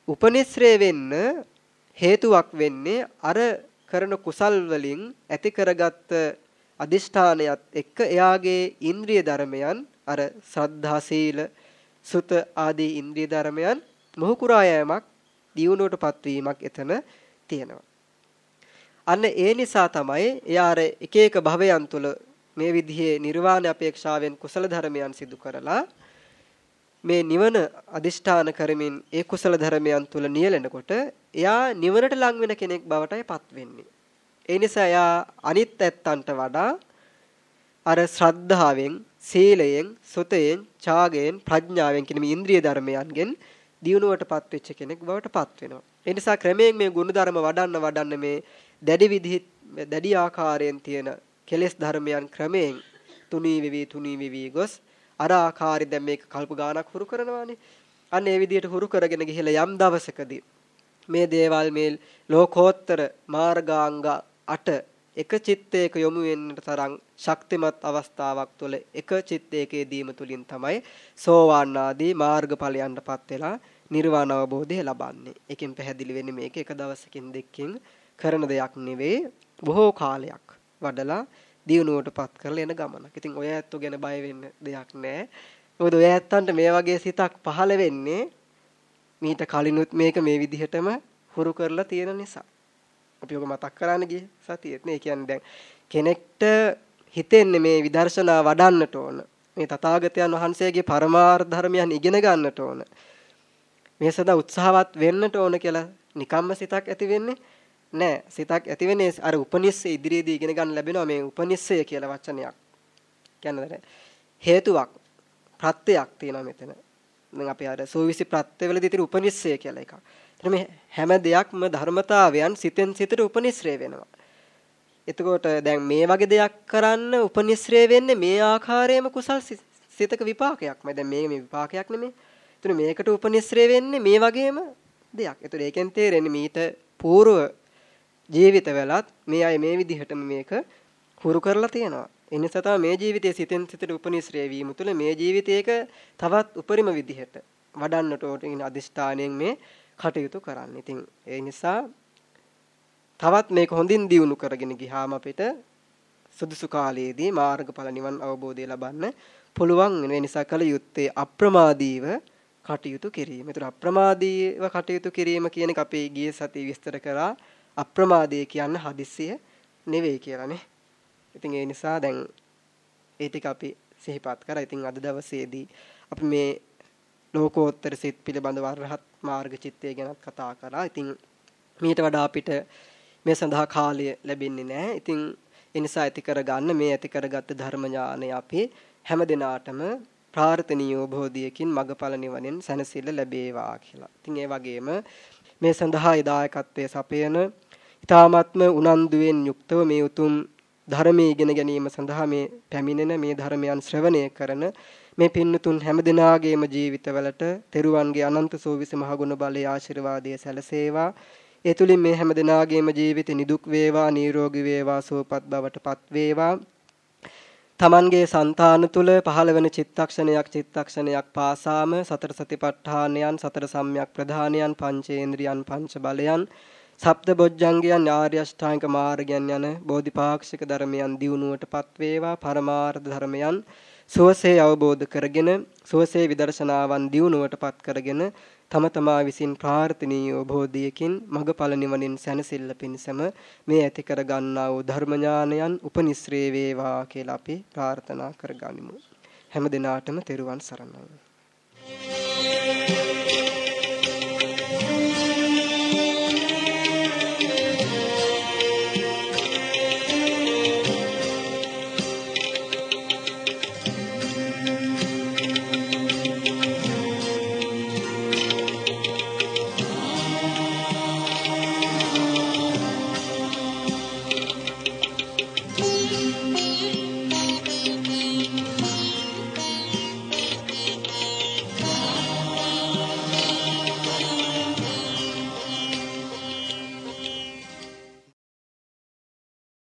S1: උපනිශ්‍රේ වෙන්න හේතුවක් වෙන්නේ අර කරන කුසල් වලින් ඇති කරගත්ත අදිෂ්ඨානයත් එක්ක එයාගේ ඉන්ද්‍රිය ධර්මයන් අර ශ්‍රද්ධා සීල සුත ආදී ඉන්ද්‍රිය ධර්මයන් මොහු කුරා යෑමක් දියුණුවටපත් වීමක් එතන තියෙනවා. අන්න ඒ නිසා තමයි එයා අර එක එක භවයන් තුල මේ විදිහේ නිර්වාණ අපේක්ෂාවෙන් කුසල ධර්මයන් සිදු කරලා මේ නිවන අදිෂ්ඨාන කරමින් ඒ කුසල ධර්මයන් තුල නියැලෙනකොට එයා නිවනට ලං වෙන කෙනෙක් බවටයි පත් වෙන්නේ. ඒ නිසා එයා අනිත් ඇත්තන්ට වඩා අර ශ්‍රද්ධාවෙන්, සීලයෙන්, සුතයෙන්, ඡාගයෙන්, ප්‍රඥාවෙන් කියන මේ ඉන්ද්‍රිය ධර්මයන්ගෙන් දියුණුවටපත් වෙච්ච කෙනෙක් බවට පත් වෙනවා. ඒ නිසා ක්‍රමයෙන් මේ ගුණ ධර්ම වඩන්න වඩන්න මේ දැඩි විදිහ දැඩි ආකාරයෙන් තියෙන කෙලෙස් ධර්මයන් ක්‍රමයෙන් තුනී වෙවි තුනී වෙවි ගොස් අර ආකාරي දැන් මේක කල්ප ගානක් හුරු කරනවානේ. අන්න ඒ විදිහට හුරු කරගෙන ගිහිලා යම් දවසකදී මේ දේවල් මේ ලෝකෝත්තර මාර්ගාංග 8 එක චිත්තයක යොමු වෙන්නට තරම් ශක්තිමත් අවස්ථාවක් තුළ එක චිත්තයකදීම තුලින් තමයි සෝවාන් ආදී මාර්ගඵලයන්ටපත් වෙලා නිර්වාණ අවබෝධය ලබන්නේ. එකෙන් පැහැදිලි වෙන්නේ මේක එක දවසකින් දෙකකින් කරන දෙයක් නෙවෙයි බොහෝ කාලයක් වඩලා දියුණුවටපත් කරලා එන ගමනක්. ඉතින් ඔය ඇත්තෝ ගැන බය වෙන්න දෙයක් නැහැ. මොකද ඔය ඇත්තන්ට මේ වගේ සිතක් පහළ වෙන්නේ මීට කලිනුත් මේක මේ විදිහටම හුරු කරලා තියෙන නිසා. අපි ඔක මතක් කරන්න ගියේ සතියෙත් නේ. කියන්නේ දැන් කෙනෙක්ට හිතෙන්නේ මේ විදර්ශනා වඩන්නට ඕන. මේ තථාගතයන් වහන්සේගේ පරමාර්ථ ධර්මයන් ඉගෙන ගන්නට ඕන. මේ සදා උත්සාහවත් වෙන්නට ඕන කියලා නිකම්ම සිතක් ඇති වෙන්නේ නෑ සිතක් ඇති වෙන්නේ අර උපනිස්සය ඉදිරියේදී ඉගෙන ගන්න ලැබෙනවා මේ උපනිස්සය කියලා වචනයක්. කියන්නේ හේතුවක් ප්‍රත්‍යක් තියෙනවා මෙතන. දැන් අපි අර සෝවිසි ප්‍රත්‍යවලදී තියෙන උපනිස්සය කියලා එකක්. එතන මේ හැම දෙයක්ම ධර්මතාවයන් සිතෙන් සිතට උපනිශ්‍රේ වෙනවා. එතකොට දැන් මේ වගේ දෙයක් කරන්න උපනිශ්‍රේ වෙන්නේ මේ ආකාරයේම කුසල් සිතක විපාකයක්මයි. දැන් මේ මේ විපාකයක් නෙමෙයි. එතන මේකට උපනිශ්‍රේ වෙන්නේ මේ වගේම දෙයක්. එතකොට ඒකෙන් තේරෙන්නේ මීට పూర్ව ජීවිතවලත් මේ අය මේ විදිහටම මේක හුරු කරලා තියෙනවා. ඒ නිසා තමයි මේ ජීවිතයේ සිතෙන් සිතට උපනිශ්‍රේ වීම තුළ මේ ජීවිතයක තවත් උපරිම විදිහට වඩන්නට ඕන අදිෂ්ඨානයෙන් මේ කටයුතු කරන්න. ඉතින් ඒ නිසා තවත් මේක හොඳින් දියුණු කරගෙන ගියාම අපිට සුදුසු කාලයේදී මාර්ගඵල නිවන් අවබෝධය ලබන්න පුළුවන් වෙන නිසා කල යුත්තේ අප්‍රමාදීව කටයුතු කිරීම. ඒතර අප්‍රමාදීව කටයුතු කිරීම කියන එක අපි ගිය සතියේ විස්තර කරා. අප්‍රමාදය කියන්නේ හදිස්සිය නෙවෙයි කියලානේ. ඉතින් ඒ නිසා දැන් ඒ ටික අපි සිහිපත් කරා. ඉතින් අද දවසේදී අපි මේ ලෝකෝත්තර සිත් පිළිබඳව අරහත් මාර්ග චිත්තය ගැන කතා කරා. ඉතින් මීට වඩා අපිට මේ සඳහා කාලය ලැබෙන්නේ නැහැ. ඉතින් ඒ නිසා ඇති කරගන්න මේ ඇති කරගත්ත ධර්ම ඥානය අපි හැම දිනාටම ප්‍රාර්ථනීය බෝධියකින් මගඵල නිවනෙන් සැනසෙල්ල ලැබේවා කියලා. ඉතින් ඒ වගේම මේ සඳහා දායකත්වයේ සපයන ඊ타ත්ම උනන්දුවෙන් යුක්තව මේ උතුම් ධර්මයේ ඉගෙන ගැනීම සඳහා මේ පැමිණෙන මේ ධර්මයන් ශ්‍රවණය කරන මේ පින්නතුන් හැම දිනාගේම ජීවිතවලට තෙරුවන්ගේ අනන්ත සෝවිස මහගුණ බලයේ ආශිර්වාදය සැලසේවා. ඒ තුලින් මේ හැම දිනාගේම ජීවිත නිදුක් වේවා නිරෝගී වේවා සුවපත් බවටපත් වේවා. තමන්ගේ సంతාන තුල පහළ වෙන චිත්තක්ෂණයක් චිත්තක්ෂණයක් පාසාම සතර සතිපට්ඨානයන් සතර සම්‍යක් ප්‍රධානයන් පංචේන්ද්‍රියන් පංච බලයන් සප්ත බොජ්ජංගයන් ආර්ය අෂ්ටාංග මාර්ගයන් යන බෝධිපාක්ෂික ධර්මයන් දියුණුවටපත් වේවා පරමාර්ථ ධර්මයන් සුවසේ අවබෝධ කරගෙන සුවසේ විදර්ශනාවන් දියුණුවටපත් කරගෙන තම තමා විසින් ප්‍රාර්ථනීය බෝධියකින් මගඵල නිවනින් සැනසෙල්ල පිණසම මේ ඇති කර ගන්නා වූ ධර්ම ඥානයන් උපනිශ්‍රේ වේවා කියලා අපි ප්‍රාර්ථනා කරගනිමු. හැම දිනාටම තෙරුවන් සරණයි.